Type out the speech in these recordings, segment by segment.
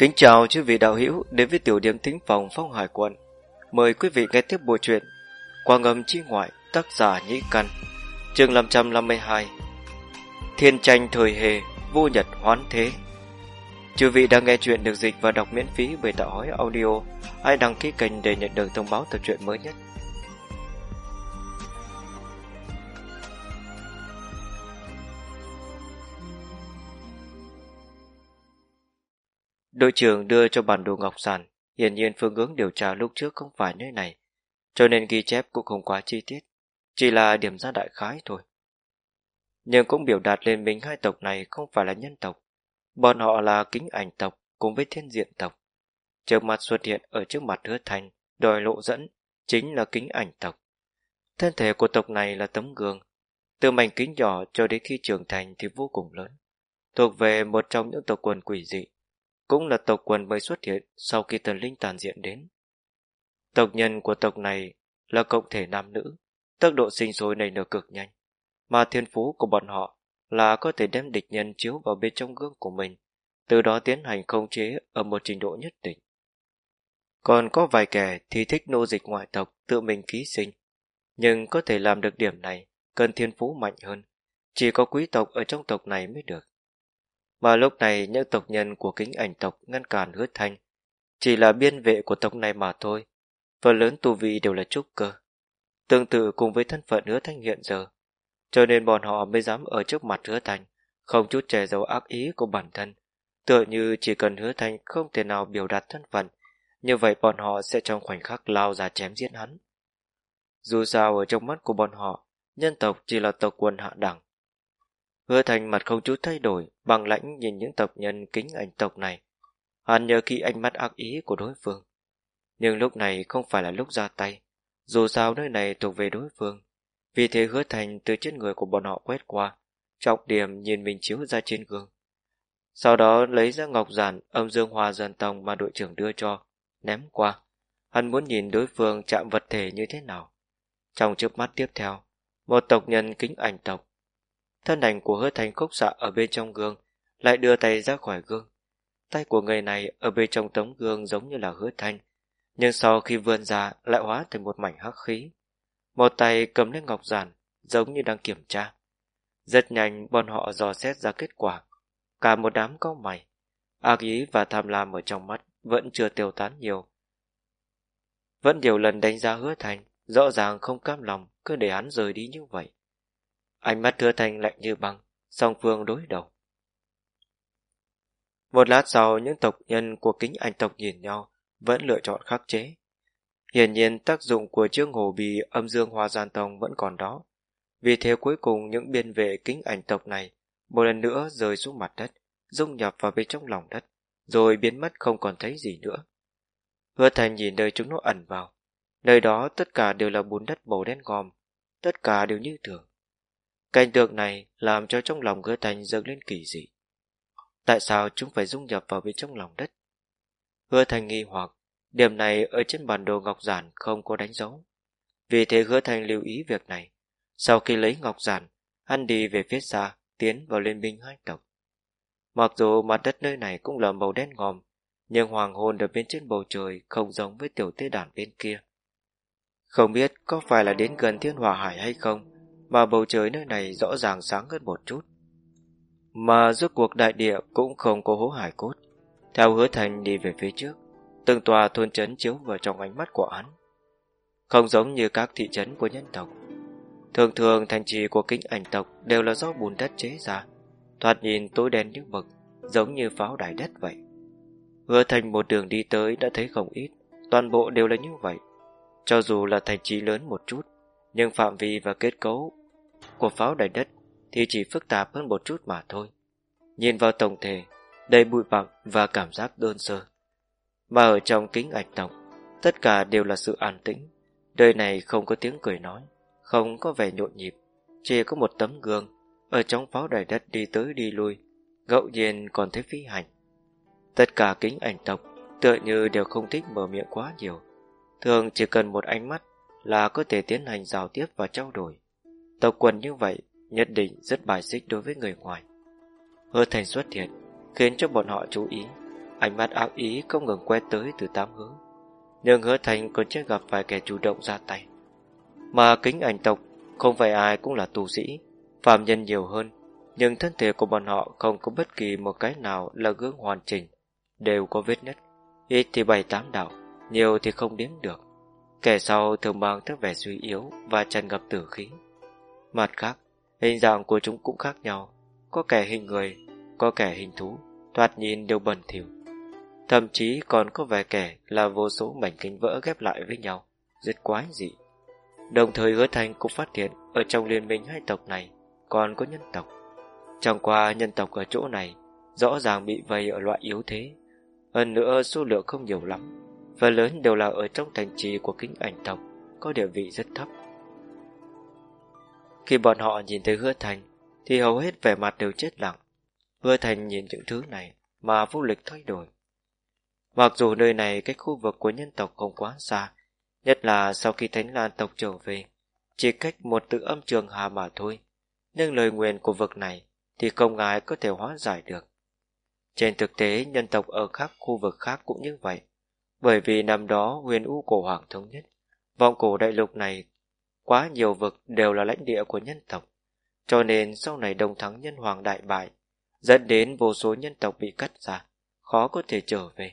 Kính chào chư vị đạo hữu đến với tiểu điểm thính phòng phong hải quận. Mời quý vị nghe tiếp bộ truyện Quang âm chi ngoại, tác giả Nhĩ Căn, chương 552 Thiên tranh thời hề, vô nhật hoán thế. Chư vị đang nghe chuyện được dịch và đọc miễn phí bởi tạo hói audio. Hãy đăng ký kênh để nhận được thông báo tập truyện mới nhất. Đội trưởng đưa cho bản đồ ngọc giản, hiển nhiên phương hướng điều tra lúc trước không phải nơi này, cho nên ghi chép cũng không quá chi tiết, chỉ là điểm ra đại khái thôi. Nhưng cũng biểu đạt lên mình hai tộc này không phải là nhân tộc, bọn họ là kính ảnh tộc cùng với thiên diện tộc. Trước mặt xuất hiện ở trước mặt hứa thành, đòi lộ dẫn, chính là kính ảnh tộc. Thân thể của tộc này là tấm gương, từ mảnh kính nhỏ cho đến khi trưởng thành thì vô cùng lớn, thuộc về một trong những tộc quần quỷ dị cũng là tộc quần mới xuất hiện sau khi thần linh tàn diện đến. Tộc nhân của tộc này là cộng thể nam nữ, tốc độ sinh sôi này nở cực nhanh, mà thiên phú của bọn họ là có thể đem địch nhân chiếu vào bên trong gương của mình, từ đó tiến hành khống chế ở một trình độ nhất định. Còn có vài kẻ thì thích nô dịch ngoại tộc tự mình ký sinh, nhưng có thể làm được điểm này cần thiên phú mạnh hơn, chỉ có quý tộc ở trong tộc này mới được. Mà lúc này những tộc nhân của kính ảnh tộc ngăn cản hứa thanh, chỉ là biên vệ của tộc này mà thôi, phần lớn tu vi đều là trúc cơ. Tương tự cùng với thân phận hứa thanh hiện giờ, cho nên bọn họ mới dám ở trước mặt hứa thanh, không chút che giấu ác ý của bản thân. Tựa như chỉ cần hứa thanh không thể nào biểu đạt thân phận, như vậy bọn họ sẽ trong khoảnh khắc lao ra chém giết hắn. Dù sao ở trong mắt của bọn họ, nhân tộc chỉ là tộc quân hạ đẳng, Hứa thành mặt không chút thay đổi, bằng lãnh nhìn những tộc nhân kính ảnh tộc này. Hắn nhớ kỹ ánh mắt ác ý của đối phương. Nhưng lúc này không phải là lúc ra tay, dù sao nơi này thuộc về đối phương. Vì thế hứa thành từ trên người của bọn họ quét qua, trọng điểm nhìn mình chiếu ra trên gương. Sau đó lấy ra ngọc giản âm dương hòa dân tông mà đội trưởng đưa cho, ném qua. Hắn muốn nhìn đối phương chạm vật thể như thế nào. Trong trước mắt tiếp theo, một tộc nhân kính ảnh tộc Thân ảnh của hứa thành khúc xạ ở bên trong gương, lại đưa tay ra khỏi gương. Tay của người này ở bên trong tấm gương giống như là hứa thanh, nhưng sau khi vươn ra lại hóa thành một mảnh hắc khí. Một tay cầm lên ngọc giản, giống như đang kiểm tra. Rất nhanh bọn họ dò xét ra kết quả. Cả một đám cau mày, ác ý và tham lam ở trong mắt vẫn chưa tiêu tán nhiều. Vẫn nhiều lần đánh giá hứa thành, rõ ràng không cam lòng cứ để hắn rời đi như vậy. Ánh mắt thưa thành lạnh như băng, song phương đối đầu. Một lát sau, những tộc nhân của kính ảnh tộc nhìn nhau, vẫn lựa chọn khắc chế. Hiển nhiên tác dụng của chương hồ bì âm dương hoa gian tông vẫn còn đó. Vì thế cuối cùng những biên vệ kính ảnh tộc này một lần nữa rơi xuống mặt đất, dung nhập vào bên trong lòng đất, rồi biến mất không còn thấy gì nữa. Hứa thành nhìn nơi chúng nó ẩn vào. Nơi đó tất cả đều là bùn đất màu đen gòm, tất cả đều như thường. Cảnh tượng này làm cho trong lòng hứa thành dâng lên kỳ dị. Tại sao chúng phải dung nhập vào bên trong lòng đất? Hứa thành nghi hoặc, điểm này ở trên bản đồ ngọc giản không có đánh dấu. Vì thế hứa thành lưu ý việc này. Sau khi lấy ngọc giản, hắn đi về phía xa, tiến vào liên minh hai tộc. Mặc dù mặt đất nơi này cũng là màu đen ngòm, nhưng hoàng hôn ở bên trên bầu trời không giống với tiểu tế đàn bên kia. Không biết có phải là đến gần thiên hòa hải hay không, mà bầu trời nơi này rõ ràng sáng hơn một chút. Mà rốt cuộc đại địa cũng không có hố hải cốt. Theo hứa thành đi về phía trước, từng tòa thôn trấn chiếu vào trong ánh mắt của hắn. Không giống như các thị trấn của nhân tộc. Thường thường thành trì của kính ảnh tộc đều là do bùn đất chế ra, thoạt nhìn tối đen như mực, giống như pháo đài đất vậy. Hứa thành một đường đi tới đã thấy không ít, toàn bộ đều là như vậy. Cho dù là thành trì lớn một chút, nhưng phạm vi và kết cấu của pháo đài đất thì chỉ phức tạp hơn một chút mà thôi. Nhìn vào tổng thể, đầy bụi bặm và cảm giác đơn sơ. Mà ở trong kính ảnh tộc, tất cả đều là sự an tĩnh. Đời này không có tiếng cười nói, không có vẻ nhộn nhịp, chỉ có một tấm gương ở trong pháo đài đất đi tới đi lui, ngẫu nhiên còn thấy phi hành. Tất cả kính ảnh tộc tựa như đều không thích mở miệng quá nhiều, thường chỉ cần một ánh mắt là có thể tiến hành giao tiếp và trao đổi. Tộc quần như vậy nhất định rất bài xích đối với người ngoài. Hứa thành xuất hiện, khiến cho bọn họ chú ý. Ánh mắt ác ý không ngừng quét tới từ tám hướng. Nhưng hứa thành còn chưa gặp vài kẻ chủ động ra tay. Mà kính ảnh tộc Không phải ai cũng là tu sĩ Phạm nhân nhiều hơn, Nhưng thân thể của bọn họ không có bất kỳ một cái nào là gương hoàn chỉnh, Đều có vết nứt. Ít thì bảy tám đạo, Nhiều thì không đếm được. Kẻ sau thường mang theo vẻ suy yếu Và tràn ngập tử khí. Mặt khác, Hình dạng của chúng cũng khác nhau. Có kẻ hình người, Có kẻ hình thú, Thoạt nhìn đều bẩn thỉu. Thậm chí còn có vài kẻ là vô số mảnh kính vỡ ghép lại với nhau, Rất quái dị. Đồng thời hứa thành cũng phát hiện Ở trong liên minh hai tộc này Còn có nhân tộc. Chẳng qua nhân tộc ở chỗ này Rõ ràng bị vây ở loại yếu thế. Hơn nữa số lượng không nhiều lắm, Phần lớn đều là ở trong thành trì của kính ảnh tộc, Có địa vị rất thấp. Khi bọn họ nhìn thấy hứa thành, Thì hầu hết vẻ mặt đều chết lặng. Hứa thành nhìn những thứ này Mà vô lịch thay đổi. Mặc dù nơi này cách khu vực của nhân tộc không quá xa, Nhất là sau khi Thánh Lan tộc trở về, Chỉ cách một tự âm trường hà mà thôi, Nhưng lời nguyện của vực này Thì không ai có thể hóa giải được. Trên thực tế, nhân tộc ở các khu vực khác cũng như vậy, Bởi vì năm đó huyền u cổ hoàng thống nhất, Vọng cổ đại lục này Quá nhiều vực đều là lãnh địa của nhân tộc Cho nên sau này đồng thắng nhân hoàng đại bại Dẫn đến vô số nhân tộc bị cắt ra Khó có thể trở về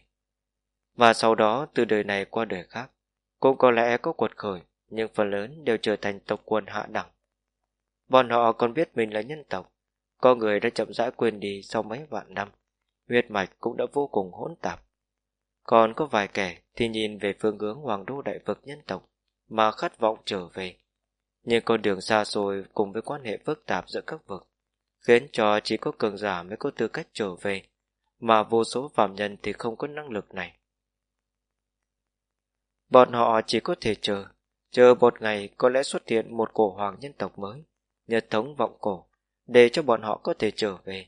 Và sau đó từ đời này qua đời khác cũng có lẽ có quật khởi, nhưng phần lớn đều trở thành tộc quân hạ đẳng. Bọn họ còn biết mình là nhân tộc, có người đã chậm rãi quên đi sau mấy vạn năm, huyết mạch cũng đã vô cùng hỗn tạp. Còn có vài kẻ thì nhìn về phương hướng hoàng đô đại vực nhân tộc mà khát vọng trở về. Nhưng con đường xa xôi cùng với quan hệ phức tạp giữa các vực, khiến cho chỉ có cường giả mới có tư cách trở về, mà vô số phạm nhân thì không có năng lực này. Bọn họ chỉ có thể chờ, chờ một ngày có lẽ xuất hiện một cổ hoàng nhân tộc mới, nhật thống vọng cổ, để cho bọn họ có thể trở về.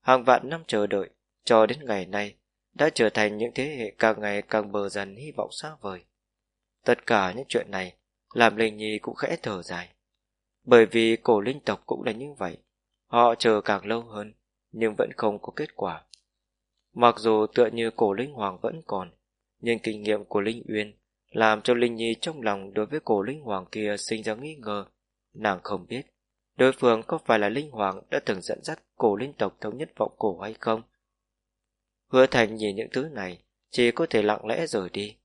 Hàng vạn năm chờ đợi, cho đến ngày nay, đã trở thành những thế hệ càng ngày càng bờ dần hy vọng xa vời. Tất cả những chuyện này, làm Linh Nhi cũng khẽ thở dài. Bởi vì cổ linh tộc cũng là như vậy, họ chờ càng lâu hơn, nhưng vẫn không có kết quả. Mặc dù tựa như cổ linh hoàng vẫn còn, nhưng kinh nghiệm của Linh Uyên làm cho Linh Nhi trong lòng đối với cổ Linh Hoàng kia sinh ra nghi ngờ. Nàng không biết, đối phương có phải là Linh Hoàng đã từng dẫn dắt cổ linh tộc thống nhất vọng cổ hay không? Hứa Thành nhìn những thứ này, chỉ có thể lặng lẽ rời đi,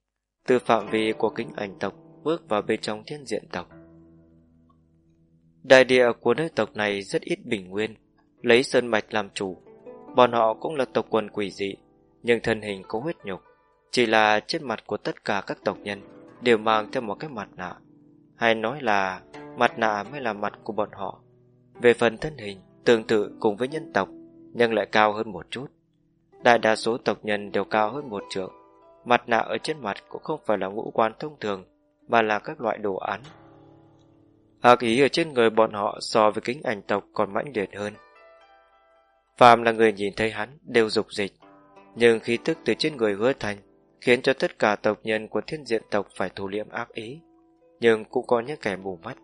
từ phạm vi của kính ảnh tộc bước vào bên trong thiên diện tộc. Đại địa của nơi tộc này rất ít bình nguyên, lấy sơn mạch làm chủ. Bọn họ cũng là tộc quần quỷ dị, nhưng thân hình có huyết nhục, chỉ là trên mặt của tất cả các tộc nhân đều mang theo một cái mặt nạ. Hay nói là mặt nạ mới là mặt của bọn họ. Về phần thân hình, tương tự cùng với nhân tộc, nhưng lại cao hơn một chút. Đại đa số tộc nhân đều cao hơn một trượng. Mặt nạ ở trên mặt cũng không phải là ngũ quan thông thường, mà là các loại đồ án. ác ý ở trên người bọn họ so với kính ảnh tộc còn mãnh liệt hơn. Phạm là người nhìn thấy hắn đều dục dịch, nhưng khí tức từ trên người hứa thành khiến cho tất cả tộc nhân của thiên diện tộc phải thu liễm ác ý. Nhưng cũng có những kẻ mù mắt,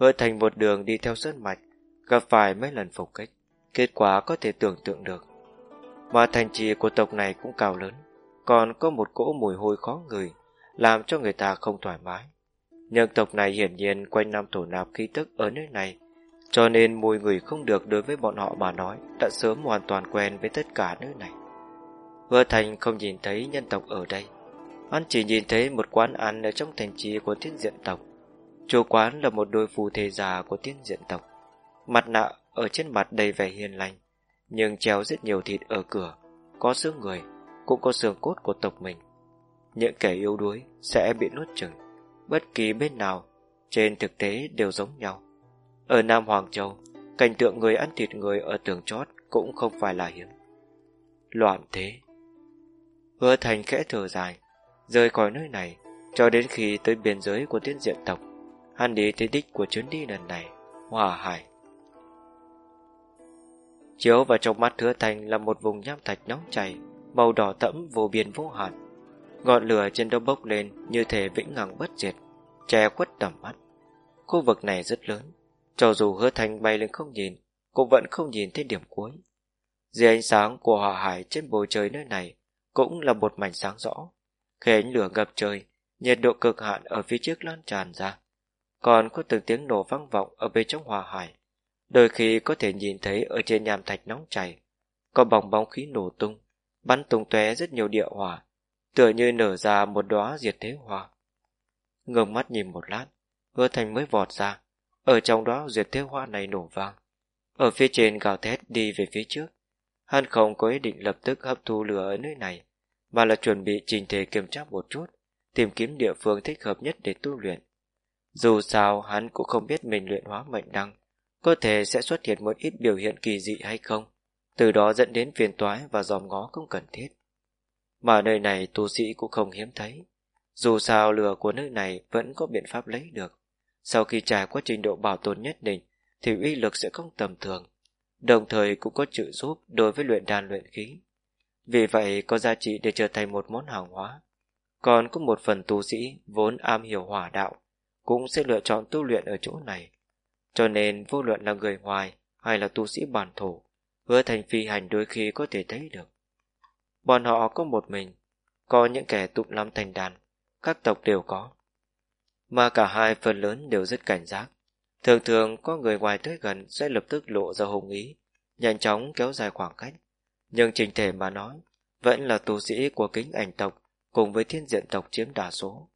hứa thành một đường đi theo sơn mạch, gặp phải mấy lần phục kích, kết quả có thể tưởng tượng được. Mà thành trì của tộc này cũng cao lớn, còn có một cỗ mùi hôi khó người, làm cho người ta không thoải mái. Nhưng tộc này hiển nhiên quanh năm thổ nạp khí tức ở nơi này, cho nên mùi người không được đối với bọn họ mà nói đã sớm hoàn toàn quen với tất cả nơi này. Hứa Thành không nhìn thấy nhân tộc ở đây Hắn chỉ nhìn thấy một quán ăn ở trong thành trì của thiên diện tộc Chủ quán là một đôi phù thề già của thiên diện tộc Mặt nạ ở trên mặt đầy vẻ hiền lành Nhưng treo rất nhiều thịt ở cửa Có xương người Cũng có xương cốt của tộc mình những kẻ yếu đuối sẽ bị nuốt chửng. Bất kỳ bên nào, Trên thực tế đều giống nhau. Ở Nam Hoàng Châu, Cảnh tượng người ăn thịt người ở tường chót Cũng không phải là hiếm. Loạn thế. Hứa thành khẽ thở dài, Rời khỏi nơi này Cho đến khi tới biên giới của tiên diện tộc. Hắn đi tới đích của chuyến đi lần này, Hòa hải. Chiếu vào trong mắt hứa thành là một vùng nham thạch nóng chảy, Màu đỏ thẫm vô biên vô hạn. Ngọn lửa trên đó bốc lên Như thể vĩnh hằng bất diệt Che khuất tầm mắt Khu vực này rất lớn Cho dù hứa thành bay lên không nhìn Cũng vẫn không nhìn thấy điểm cuối Dưới ánh sáng của hỏa hải trên bầu trời nơi này cũng là một mảnh sáng rõ. Khi ánh lửa ngập trời, nhiệt độ cực hạn ở phía trước lan tràn ra. Còn có từng tiếng nổ vang vọng ở bên trong hỏa hải. Đôi khi có thể nhìn thấy ở trên nhàm thạch nóng chảy, có bóng bóng khí nổ tung, bắn tung tóe rất nhiều địa hỏa, tựa như nở ra một đóa diệt thế hoa. Ngừng mắt nhìn một lát, hứa thành mới vọt ra, ở trong đó diệt thế hoa này nổ vang. Ở phía trên gào thét đi về phía trước, hắn không có ý định lập tức hấp thu lửa ở nơi này, mà là chuẩn bị trình thể kiểm tra một chút, tìm kiếm địa phương thích hợp nhất để tu luyện. Dù sao hắn cũng không biết mình luyện hóa mệnh đăng, có thể sẽ xuất hiện một ít biểu hiện kỳ dị hay không, từ đó dẫn đến phiền toái và dòm ngó không cần thiết. Mà nơi này tu sĩ cũng không hiếm thấy, dù sao lửa của nơi này vẫn có biện pháp lấy được. Sau khi trải qua trình độ bảo tồn nhất định, thì uy lực sẽ không tầm thường, đồng thời cũng có trợ giúp đối với luyện đàn luyện khí. Vì vậy có giá trị để trở thành một món hàng hóa. Còn có một phần tu sĩ vốn am hiểu hỏa đạo, cũng sẽ lựa chọn tu luyện ở chỗ này. Cho nên vô luận là người ngoài hay là tu sĩ bản thổ, hứa thành phi hành đôi khi có thể thấy được. Bọn họ có một mình, có những kẻ tụng lắm thành đàn, các tộc đều có. Mà cả hai phần lớn đều rất cảnh giác. Thường thường có người ngoài tới gần sẽ lập tức lộ ra hùng ý, nhanh chóng kéo dài khoảng cách. Nhưng trình thể mà nói, vẫn là tu sĩ của kính ảnh tộc cùng với thiên diện tộc chiếm đa số.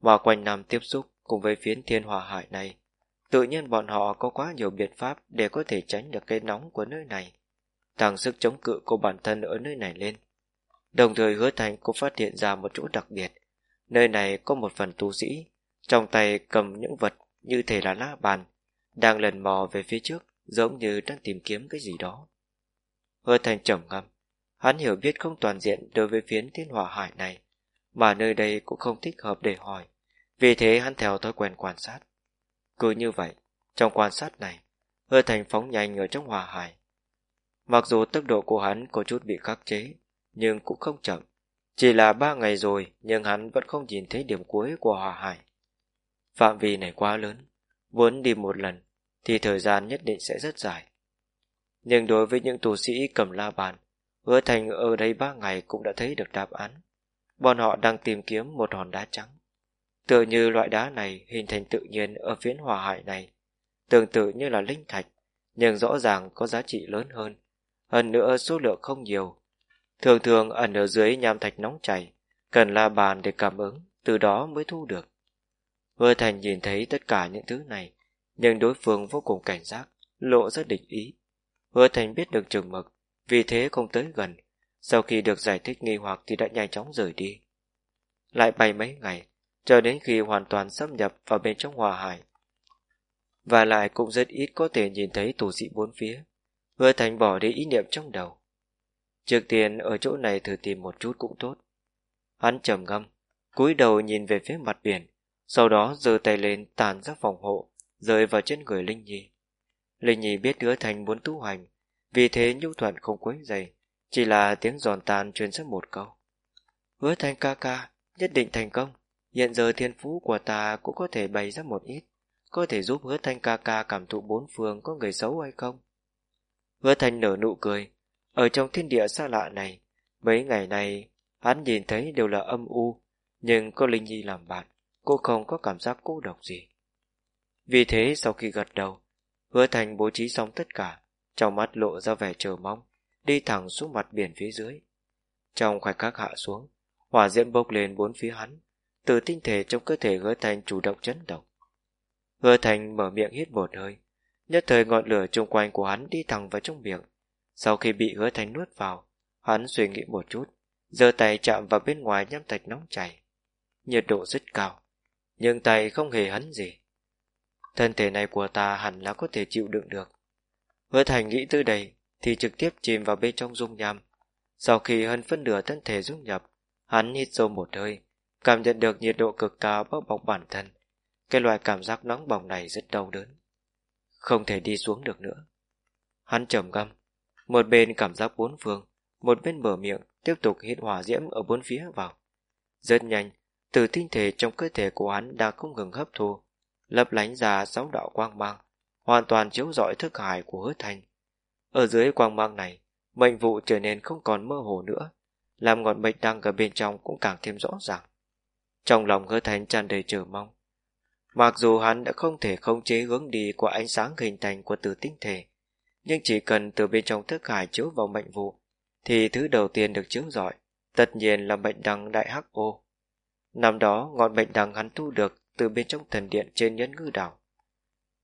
Mà quanh năm tiếp xúc cùng với phiến thiên hòa hải này, tự nhiên bọn họ có quá nhiều biện pháp để có thể tránh được cái nóng của nơi này, tăng sức chống cự của bản thân ở nơi này lên. Đồng thời hứa thành cũng phát hiện ra một chỗ đặc biệt, nơi này có một phần tu sĩ, trong tay cầm những vật như thể là lá bàn, đang lần mò về phía trước, giống như đang tìm kiếm cái gì đó. Hứa thành trầm ngâm, hắn hiểu biết không toàn diện đối với phiến thiên hỏa hải này, mà nơi đây cũng không thích hợp để hỏi, vì thế hắn theo thói quen quan sát. Cứ như vậy, trong quan sát này, hứa thành phóng nhanh ở trong hỏa hải. Mặc dù tốc độ của hắn có chút bị khắc chế, nhưng cũng không chậm. Chỉ là ba ngày rồi, nhưng hắn vẫn không nhìn thấy điểm cuối của hỏa hải. Phạm vi này quá lớn, muốn đi một lần thì thời gian nhất định sẽ rất dài. Nhưng đối với những tù sĩ cầm la bàn, hứa thành ở đây ba ngày cũng đã thấy được đáp án. Bọn họ đang tìm kiếm một hòn đá trắng. Tựa như loại đá này hình thành tự nhiên ở phiến hòa hải này, tương tự như là linh thạch, nhưng rõ ràng có giá trị lớn hơn. Hơn nữa số lượng không nhiều. Thường thường ẩn ở dưới nham thạch nóng chảy, cần la bàn để cảm ứng, từ đó mới thu được. Hứa Thành nhìn thấy tất cả những thứ này, nhưng đối phương vô cùng cảnh giác, lộ rất địch ý. Hứa Thành biết được chừng mực, vì thế không tới gần. Sau khi được giải thích nghi hoặc thì đã nhanh chóng rời đi. Lại bay mấy ngày, cho đến khi hoàn toàn xâm nhập vào bên trong hòa hải. Và lại cũng rất ít có thể nhìn thấy tù sĩ bốn phía. Hứa Thành bỏ đi ý niệm trong đầu. Trước tiên ở chỗ này thử tìm một chút cũng tốt. Hắn trầm ngâm, cúi đầu nhìn về phía mặt biển, sau đó giơ tay lên tàn ra phòng hộ, rơi vào trên người Linh Nhi. Linh Nhi biết đứa thành muốn tu hành, vì thế nhu thuận không quấy dày, chỉ là tiếng giòn tàn truyền ra một câu. Hứa thành ca ca, nhất định thành công, hiện giờ thiên phú của ta cũng có thể bày ra một ít, có thể giúp hứa thanh ca ca cảm thụ bốn phương có người xấu hay không? Hứa thành nở nụ cười, ở trong thiên địa xa lạ này, mấy ngày này hắn nhìn thấy đều là âm u, nhưng có Linh Nhi làm bạn, cô không có cảm giác cô độc gì. Vì thế sau khi gật đầu, hứa thành bố trí xong tất cả, trong mắt lộ ra vẻ chờ mong, đi thẳng xuống mặt biển phía dưới. Trong khoảnh khắc hạ xuống, hỏa diễm bốc lên bốn phía hắn, từ tinh thể trong cơ thể hứa thành chủ động chấn động. Hứa thành mở miệng hít một hơi, nhất thời ngọn lửa chung quanh của hắn đi thẳng vào trong miệng. Sau khi bị hứa thành nuốt vào, hắn suy nghĩ một chút, giơ tay chạm vào bên ngoài nhâm thạch nóng chảy. Nhiệt độ rất cao, nhưng tay không hề hấn gì. Thân thể này của ta hẳn là có thể chịu đựng được. Hứa thành nghĩ từ đây thì trực tiếp chìm vào bên trong dung nham. Sau khi hơn phân nửa thân thể dung nhập, hắn hít sâu một hơi, cảm nhận được nhiệt độ cực cao bao bọc bản thân. Cái loại cảm giác nóng bỏng này rất đau đớn. Không thể đi xuống được nữa. Hắn trầm ngâm, một bên cảm giác bốn phương, một bên mở miệng tiếp tục hít hỏa diễm ở bốn phía vào. Rất nhanh, từ tinh thể trong cơ thể của hắn đang không ngừng hấp thu, lấp lánh ra sáu đạo quang mang, hoàn toàn chiếu rọi thức hải của hứa thành. Ở dưới quang mang này, mệnh vụ trở nên không còn mơ hồ nữa, làm ngọn mệnh đăng ở bên trong cũng càng thêm rõ ràng. Trong lòng hứa thành tràn đầy chờ mong. Mặc dù hắn đã không thể khống chế hướng đi của ánh sáng hình thành của từ tinh thể, nhưng chỉ cần từ bên trong thức hải chiếu vào mệnh vụ, thì thứ đầu tiên được chiếu rọi, tất nhiên là mệnh đăng đại hắc ô. Năm đó, ngọn mệnh đăng hắn thu được từ bên trong thần điện trên nhẫn ngư đảo.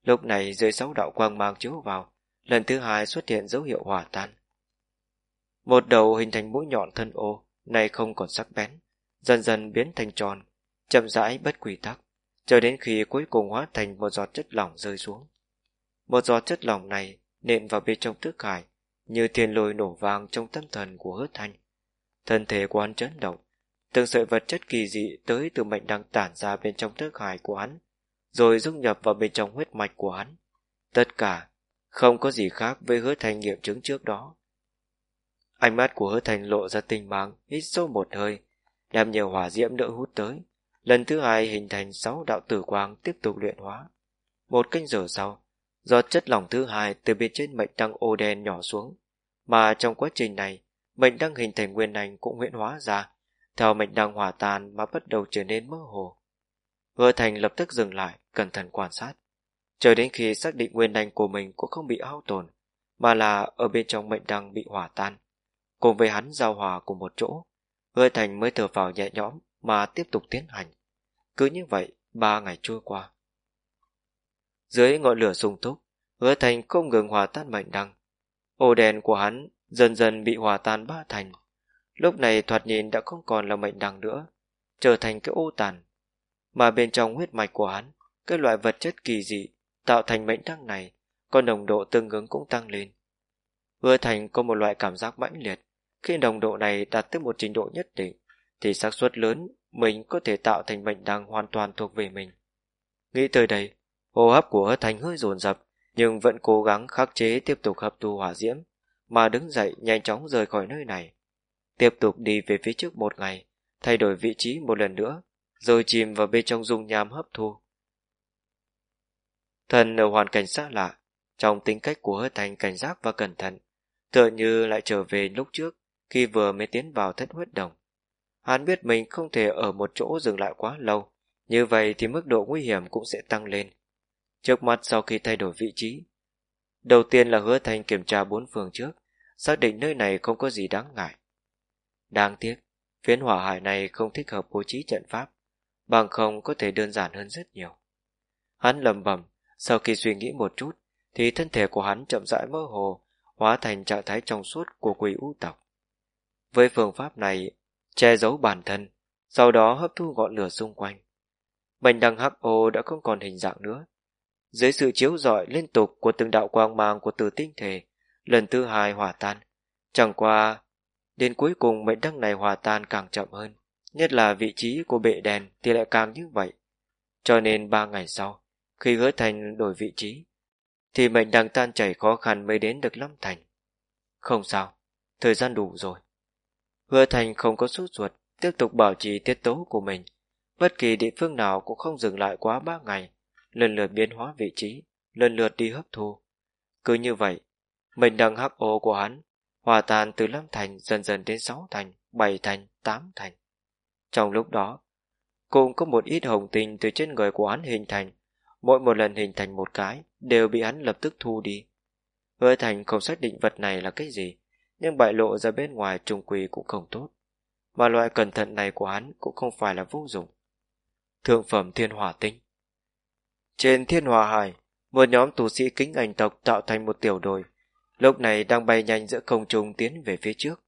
Lúc này dưới sáu đạo quang mang chiếu vào, lần thứ hai xuất hiện dấu hiệu hỏa tan. Một đầu hình thành mũi nhọn thân ô, nay không còn sắc bén, dần dần biến thành tròn, chậm rãi bất quy tắc, cho đến khi cuối cùng hóa thành một giọt chất lỏng rơi xuống. Một giọt chất lỏng này nện vào bên trong thức hải, như thiên lôi nổ vang trong tâm thần của hứa thanh. Thân thể của hắn chấn động, từng sợi vật chất kỳ dị tới từ mệnh đang tản ra bên trong thức hải của hắn, rồi dung nhập vào bên trong huyết mạch của hắn. Tất cả không có gì khác với hứa thanh nghiệm chứng trước đó. Ánh mắt của hứa Thanh lộ ra tinh mang, hít sâu một hơi, đem nhiều hỏa diễm đỡ hút tới. Lần thứ hai hình thành sáu đạo tử quang tiếp tục luyện hóa. Một canh giờ sau, giọt chất lỏng thứ hai từ bên trên mệnh đăng ô đen nhỏ xuống. Mà trong quá trình này, mệnh đăng hình thành nguyên anh cũng huyễn hóa ra, theo mệnh đăng hỏa tan mà bắt đầu trở nên mơ hồ. Hứa thành lập tức dừng lại, cẩn thận quan sát. Chờ đến khi xác định nguyên anh của mình cũng không bị hao tổn, mà là ở bên trong mệnh đăng bị hỏa tan cùng với hắn giao hòa cùng một chỗ, hứa thành mới thở vào nhẹ nhõm mà tiếp tục tiến hành. Cứ như vậy, ba ngày trôi qua. Dưới ngọn lửa sung túc, hứa thành không ngừng hòa tan mệnh đăng. Ô đèn của hắn dần dần bị hòa tan ba thành. Lúc này thoạt nhìn đã không còn là mệnh đăng nữa, trở thành cái ô tàn. Mà bên trong huyết mạch của hắn, cái loại vật chất kỳ dị tạo thành mệnh đăng này, có nồng độ tương ứng cũng tăng lên. Hứa thành có một loại cảm giác mãnh liệt, khi nồng độ này đạt tới một trình độ nhất định, thì xác suất lớn mình có thể tạo thành mệnh đăng hoàn toàn thuộc về mình. Nghĩ tới đây, hô hấp của hứa thành hơi dồn dập, nhưng vẫn cố gắng khắc chế tiếp tục hấp thu hỏa diễm, mà đứng dậy nhanh chóng rời khỏi nơi này. Tiếp tục đi về phía trước một ngày, thay đổi vị trí một lần nữa, rồi chìm vào bên trong dung nham hấp thu. Thần ở hoàn cảnh xa lạ, trong tính cách của hứa thành cảnh giác và cẩn thận, tựa như lại trở về lúc trước khi vừa mới tiến vào thất huyết đồng. Hắn biết mình không thể ở một chỗ dừng lại quá lâu, như vậy thì mức độ nguy hiểm cũng sẽ tăng lên. Trước mắt sau khi thay đổi vị trí, đầu tiên là hứa thành kiểm tra bốn phương trước, xác định nơi này không có gì đáng ngại. Đáng tiếc, phiến hỏa hải này không thích hợp bố trí trận pháp, bằng không có thể đơn giản hơn rất nhiều. Hắn lầm bầm, sau khi suy nghĩ một chút, thì thân thể của hắn chậm rãi mơ hồ, hóa thành trạng thái trong suốt của quỷ u tộc. Với phương pháp này, che giấu bản thân, sau đó hấp thu ngọn lửa xung quanh. Bành đăng hắc ô đã không còn hình dạng nữa. Dưới sự chiếu rọi liên tục của từng đạo quang mang của từ tinh thể, lần thứ hai hòa tan. Chẳng qua, đến cuối cùng mệnh đăng này hòa tan càng chậm hơn, nhất là vị trí của bệ đèn thì lại càng như vậy. Cho nên ba ngày sau, khi hứa thành đổi vị trí, thì mệnh đăng tan chảy khó khăn mới đến được Lâm Thành. Không sao, thời gian đủ rồi. Hứa Thành không có sốt ruột, tiếp tục bảo trì tiết tấu của mình. Bất kỳ địa phương nào cũng không dừng lại quá ba ngày, lần lượt biến hóa vị trí, lần lượt đi hấp thu. Cứ như vậy, mình đằng hắc ô của hắn, hòa tan từ năm thành dần dần đến sáu thành, bảy thành, tám thành. Trong lúc đó, cũng có một ít hồng tinh từ trên người của hắn hình thành, mỗi một lần hình thành một cái, đều bị hắn lập tức thu đi. Hứa Thành không xác định vật này là cái gì, nhưng bại lộ ra bên ngoài trùng quỳ cũng không tốt. Mà loại cẩn thận này của hắn cũng không phải là vô dụng. Thượng phẩm thiên hỏa tinh trên thiên hòa hải, một nhóm tù sĩ kính ảnh tộc tạo thành một tiểu đội, lúc này đang bay nhanh giữa không trung tiến về phía trước.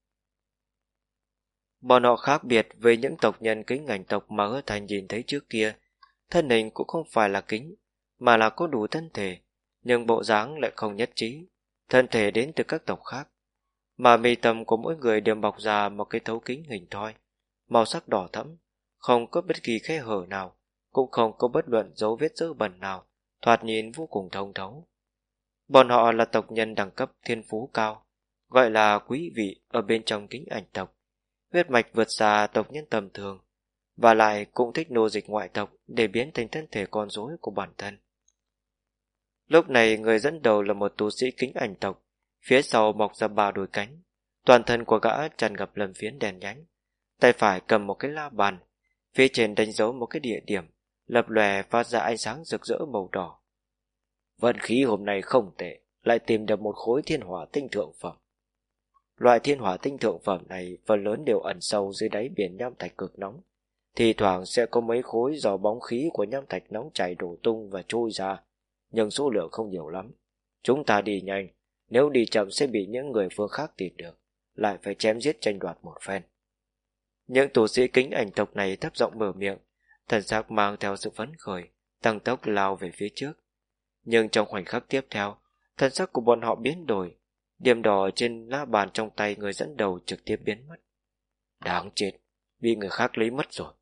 Bọn họ khác biệt với những tộc nhân kính ảnh tộc mà hứa thành nhìn thấy trước kia, thân hình cũng không phải là kính, mà là có đủ thân thể, nhưng bộ dáng lại không nhất trí, thân thể đến từ các tộc khác. Mà mi tâm của mỗi người đều bọc ra một cái thấu kính hình thoi, màu sắc đỏ thẫm, không có bất kỳ khe hở nào, cũng không có bất luận dấu vết dơ bẩn nào, thoạt nhìn vô cùng thông thấu. Bọn họ là tộc nhân đẳng cấp thiên phú cao, gọi là quý vị ở bên trong kính ảnh tộc, huyết mạch vượt xa tộc nhân tầm thường, và lại cũng thích nô dịch ngoại tộc để biến thành thân thể con rối của bản thân. Lúc này người dẫn đầu là một tu sĩ kính ảnh tộc, phía sau mọc ra ba đôi cánh, Toàn thân của gã tràn ngập lầm phiến đèn nhánh. Tay phải cầm một cái la bàn, phía trên đánh dấu một cái địa điểm, lập lòe phát ra ánh sáng rực rỡ màu đỏ. Vận khí hôm nay không tệ, lại tìm được một khối thiên hỏa tinh thượng phẩm. Loại thiên hỏa tinh thượng phẩm này phần lớn đều ẩn sâu dưới đáy biển nham thạch cực nóng. Thì thoảng sẽ có mấy khối do bóng khí của nham thạch nóng chảy đổ tung và trôi ra, nhưng số lượng không nhiều lắm. Chúng ta đi nhanh, nếu đi chậm sẽ bị những người phương khác tìm được, lại phải chém giết tranh đoạt một phen. Những tù sĩ kính ảnh tộc này thấp giọng mở miệng, thần sắc mang theo sự phấn khởi, tăng tốc lao về phía trước. Nhưng trong khoảnh khắc tiếp theo, thần sắc của bọn họ biến đổi, điểm đỏ trên lá bàn trong tay người dẫn đầu trực tiếp biến mất. Đáng chết, bị người khác lấy mất rồi.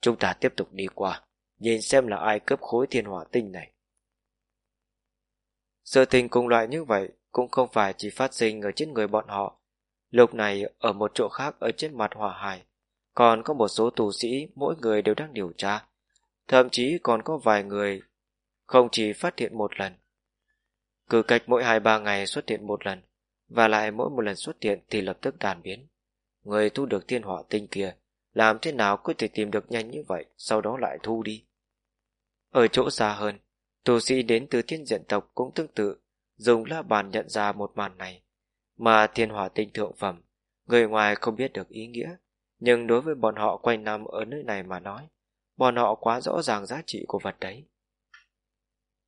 Chúng ta tiếp tục đi qua, nhìn xem là ai cướp khối thiên hỏa tinh này. Sự tình cùng loại như vậy cũng không phải chỉ phát sinh ở trên người bọn họ. Lúc này ở một chỗ khác ở trên mặt hỏa hải, còn có một số tù sĩ mỗi người đều đang điều tra. Thậm chí còn có vài người không chỉ phát hiện một lần. Cứ cách mỗi hai ba ngày xuất hiện một lần, và lại mỗi một lần xuất hiện thì lập tức tàn biến. Người thu được thiên hỏa tinh kia, làm thế nào có thể tìm được nhanh như vậy, sau đó lại thu đi. Ở chỗ xa hơn, tù sĩ đến từ thiên diện tộc cũng tương tự, dùng la bàn nhận ra một màn này. Mà thiên hỏa tinh thượng phẩm, người ngoài không biết được ý nghĩa, nhưng đối với bọn họ quanh năm ở nơi này mà nói, bọn họ quá rõ ràng giá trị của vật đấy.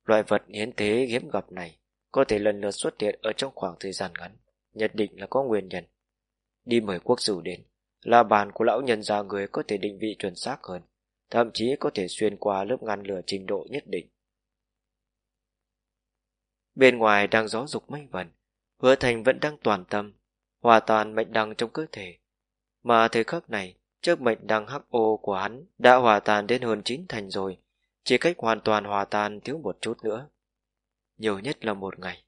Loại vật hiến thế hiếm gặp này có thể lần lượt xuất hiện ở trong khoảng thời gian ngắn, nhất định là có nguyên nhân. Đi mời quốc sử đến, là bàn của lão nhân già người có thể định vị chuẩn xác hơn, thậm chí có thể xuyên qua lớp ngăn lửa trình độ nhất định. Bên ngoài đang gió dục mây vần, hứa thành vẫn đang toàn tâm, hòa toàn mệnh đăng trong cơ thể. Mà thời khắc này, trước mệnh đăng hắc ô của hắn đã hòa tan đến hơn chín thành rồi, chỉ cách hoàn toàn hòa tan thiếu một chút nữa. Nhiều nhất là một ngày.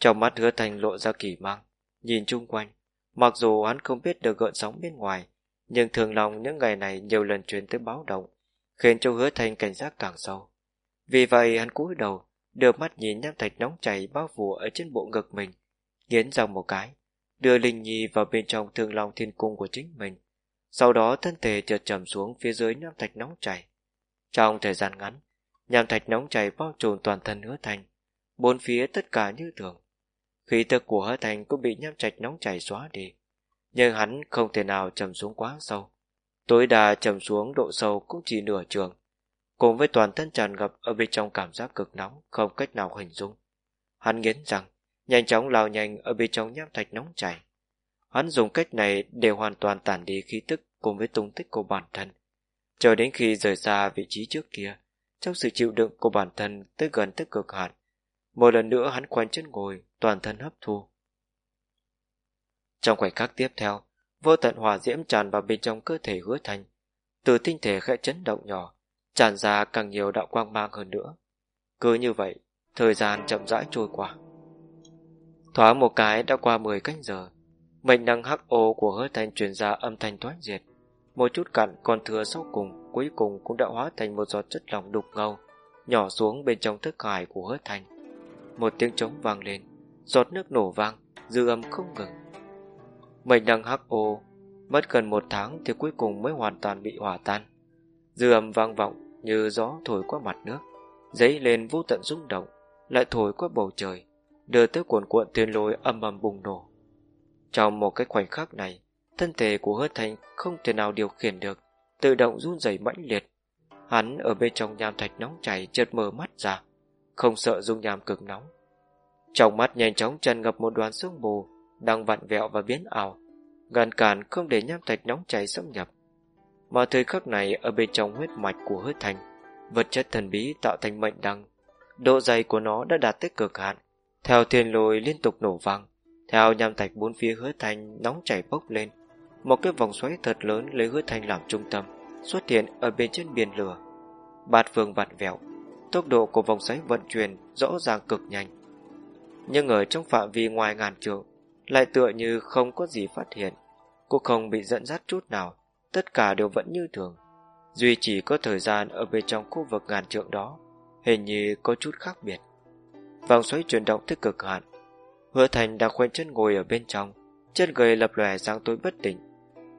Trong mắt hứa thành lộ ra kỳ mang, nhìn chung quanh, mặc dù hắn không biết được gợn sóng bên ngoài, nhưng thường lòng những ngày này nhiều lần truyền tới báo động, khiến cho hứa thành cảnh giác càng sâu. Vì vậy hắn cúi đầu, đưa mắt nhìn nham thạch nóng chảy bao phủ ở trên bộ ngực mình, nghiến răng một cái, đưa Linh Nhi vào bên trong thương long thiên cung của chính mình. Sau đó thân thể chợt trầm xuống phía dưới nham thạch nóng chảy. Trong thời gian ngắn, nham thạch nóng chảy bao trùm toàn thân hứa thành, bốn phía tất cả như thường. Khí tức của hứa thành cũng bị nham thạch nóng chảy xóa đi, nhưng hắn không thể nào trầm xuống quá sâu. Tối đa trầm xuống độ sâu cũng chỉ nửa trường, cùng với toàn thân tràn ngập ở bên trong cảm giác cực nóng không cách nào hình dung. Hắn nghiến rằng, nhanh chóng lao nhanh ở bên trong nham thạch nóng chảy. Hắn dùng cách này để hoàn toàn tản đi khí tức cùng với tung tích của bản thân. Chờ đến khi rời xa vị trí trước kia, trong sự chịu đựng của bản thân tới gần tới cực hạn, một lần nữa hắn quanh chân ngồi, toàn thân hấp thu. Trong khoảnh khắc tiếp theo, vô tận hỏa diễm tràn vào bên trong cơ thể hứa thành. Từ tinh thể khẽ chấn động nhỏ, tràn ra càng nhiều đạo quang mang hơn nữa. Cứ như vậy, thời gian chậm rãi trôi qua. Thoáng một cái đã qua 10 canh giờ, mệnh năng hắc ô của hứa thành truyền ra âm thanh thoát diệt. Một chút cặn còn thừa sau cùng, cuối cùng cũng đã hóa thành một giọt chất lỏng đục ngầu, nhỏ xuống bên trong thức hải của hứa thành. Một tiếng trống vang lên, giọt nước nổ vang, dư âm không ngừng. Mệnh năng hắc ô mất gần một tháng thì cuối cùng mới hoàn toàn bị hỏa tan. Dư âm vang vọng như gió thổi qua mặt nước, dấy lên vô tận rung động, lại thổi qua bầu trời, đưa tới cuồn cuộn thiên lôi âm ầm bùng nổ. Trong một cái khoảnh khắc này, thân thể của hứa thành không thể nào điều khiển được, tự động run rẩy mãnh liệt. Hắn ở bên trong nham thạch nóng chảy chợt mở mắt ra, không sợ dung nham cực nóng. Trong mắt nhanh chóng tràn ngập một đoàn sương mù, đang vặn vẹo và biến ảo, ngăn cản không để nham thạch nóng chảy xâm nhập. Mà thời khắc này ở bên trong huyết mạch của hứa thành, vật chất thần bí tạo thành mệnh đăng. Độ dày của nó đã đạt tới cực hạn, theo thiên lôi liên tục nổ vang, theo nham thạch bốn phía hứa thành nóng chảy bốc lên. Một cái vòng xoáy thật lớn lấy hứa thành làm trung tâm, xuất hiện ở bên trên biển lửa. Bạt vương vặn vẹo, tốc độ của vòng xoáy vận chuyển rõ ràng cực nhanh. Nhưng ở trong phạm vi ngoài ngàn trượng, lại tựa như không có gì phát hiện, cô không bị dẫn dắt chút nào tất cả đều vẫn như thường. Duy chỉ có thời gian ở bên trong khu vực ngàn trượng đó, hình như có chút khác biệt. Vòng xoáy chuyển động tới cực hạn. Hứa Thành đang khoanh chân ngồi ở bên trong, chân người lập lòe sáng tối bất tỉnh.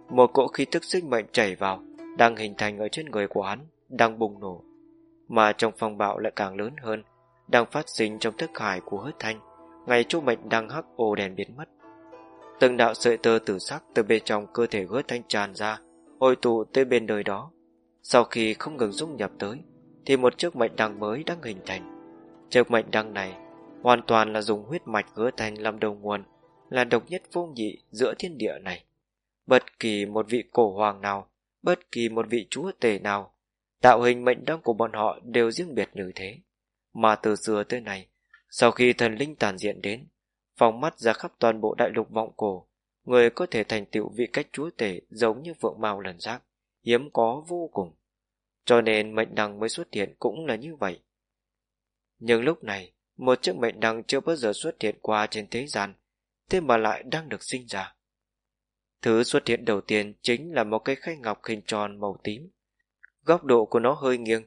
Một cỗ khí tức sinh mệnh chảy vào Đang hình thành ở trên người của hắn Đang bùng nổ Mà trong phong bạo lại càng lớn hơn Đang phát sinh trong thức hải của hứa thanh Ngày chỗ mệnh đang hắc ồ đèn biến mất Từng đạo sợi tơ tử sắc Từ bên trong cơ thể hứa thanh tràn ra Hồi tụ tới bên đời đó Sau khi không ngừng dung nhập tới Thì một chiếc mệnh đăng mới đang hình thành Trước mệnh đăng này hoàn toàn là dùng huyết mạch hứa thành làm đầu nguồn, là độc nhất vô nhị giữa thiên địa này. Bất kỳ một vị cổ hoàng nào, bất kỳ một vị chúa tể nào, tạo hình mệnh đăng của bọn họ đều riêng biệt như thế. Mà từ xưa tới nay, sau khi thần linh tàn diện đến, phóng mắt ra khắp toàn bộ đại lục vọng cổ, người có thể thành tựu vị cách chúa tể giống như vượng mao lần giác, hiếm có vô cùng. Cho nên mệnh đăng mới xuất hiện cũng là như vậy. Nhưng lúc này, một chiếc mệnh đăng chưa bao giờ xuất hiện qua trên thế gian, thế mà lại đang được sinh ra. Thứ xuất hiện đầu tiên chính là một cây khay ngọc hình tròn màu tím. Góc độ của nó hơi nghiêng,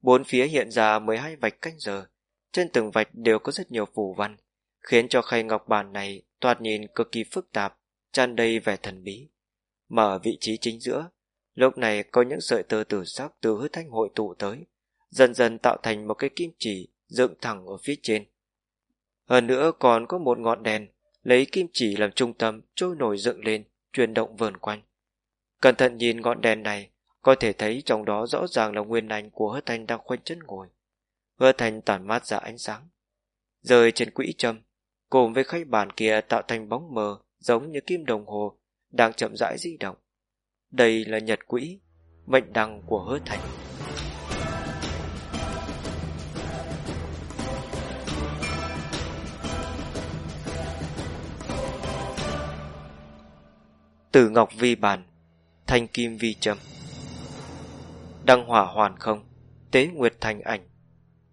bốn phía hiện ra 12 vạch canh giờ, trên từng vạch đều có rất nhiều phù văn, khiến cho khay ngọc bàn này toạt nhìn cực kỳ phức tạp, tràn đầy vẻ thần bí. Mà ở vị trí chính giữa, lúc này có những sợi tơ tử sắc từ hứa thanh hội tụ tới, dần dần tạo thành một cái kim chỉ dựng thẳng ở phía trên. Hơn nữa còn có một ngọn đèn, lấy kim chỉ làm trung tâm trôi nổi dựng lên, chuyển động vờn quanh. Cẩn thận nhìn ngọn đèn này, có thể thấy trong đó rõ ràng là nguyên ảnh của hứa thành đang khoanh chân ngồi. Hứa thành tản mát ra ánh sáng. Rơi trên quỹ châm, cùng với khay bàn kia tạo thành bóng mờ giống như kim đồng hồ đang chậm rãi di động. Đây là nhật quỹ, mệnh đăng của hứa thành. Tử ngọc vi bàn, Thanh kim vi châm Đăng hỏa hoàn không, Tế nguyệt thành ảnh,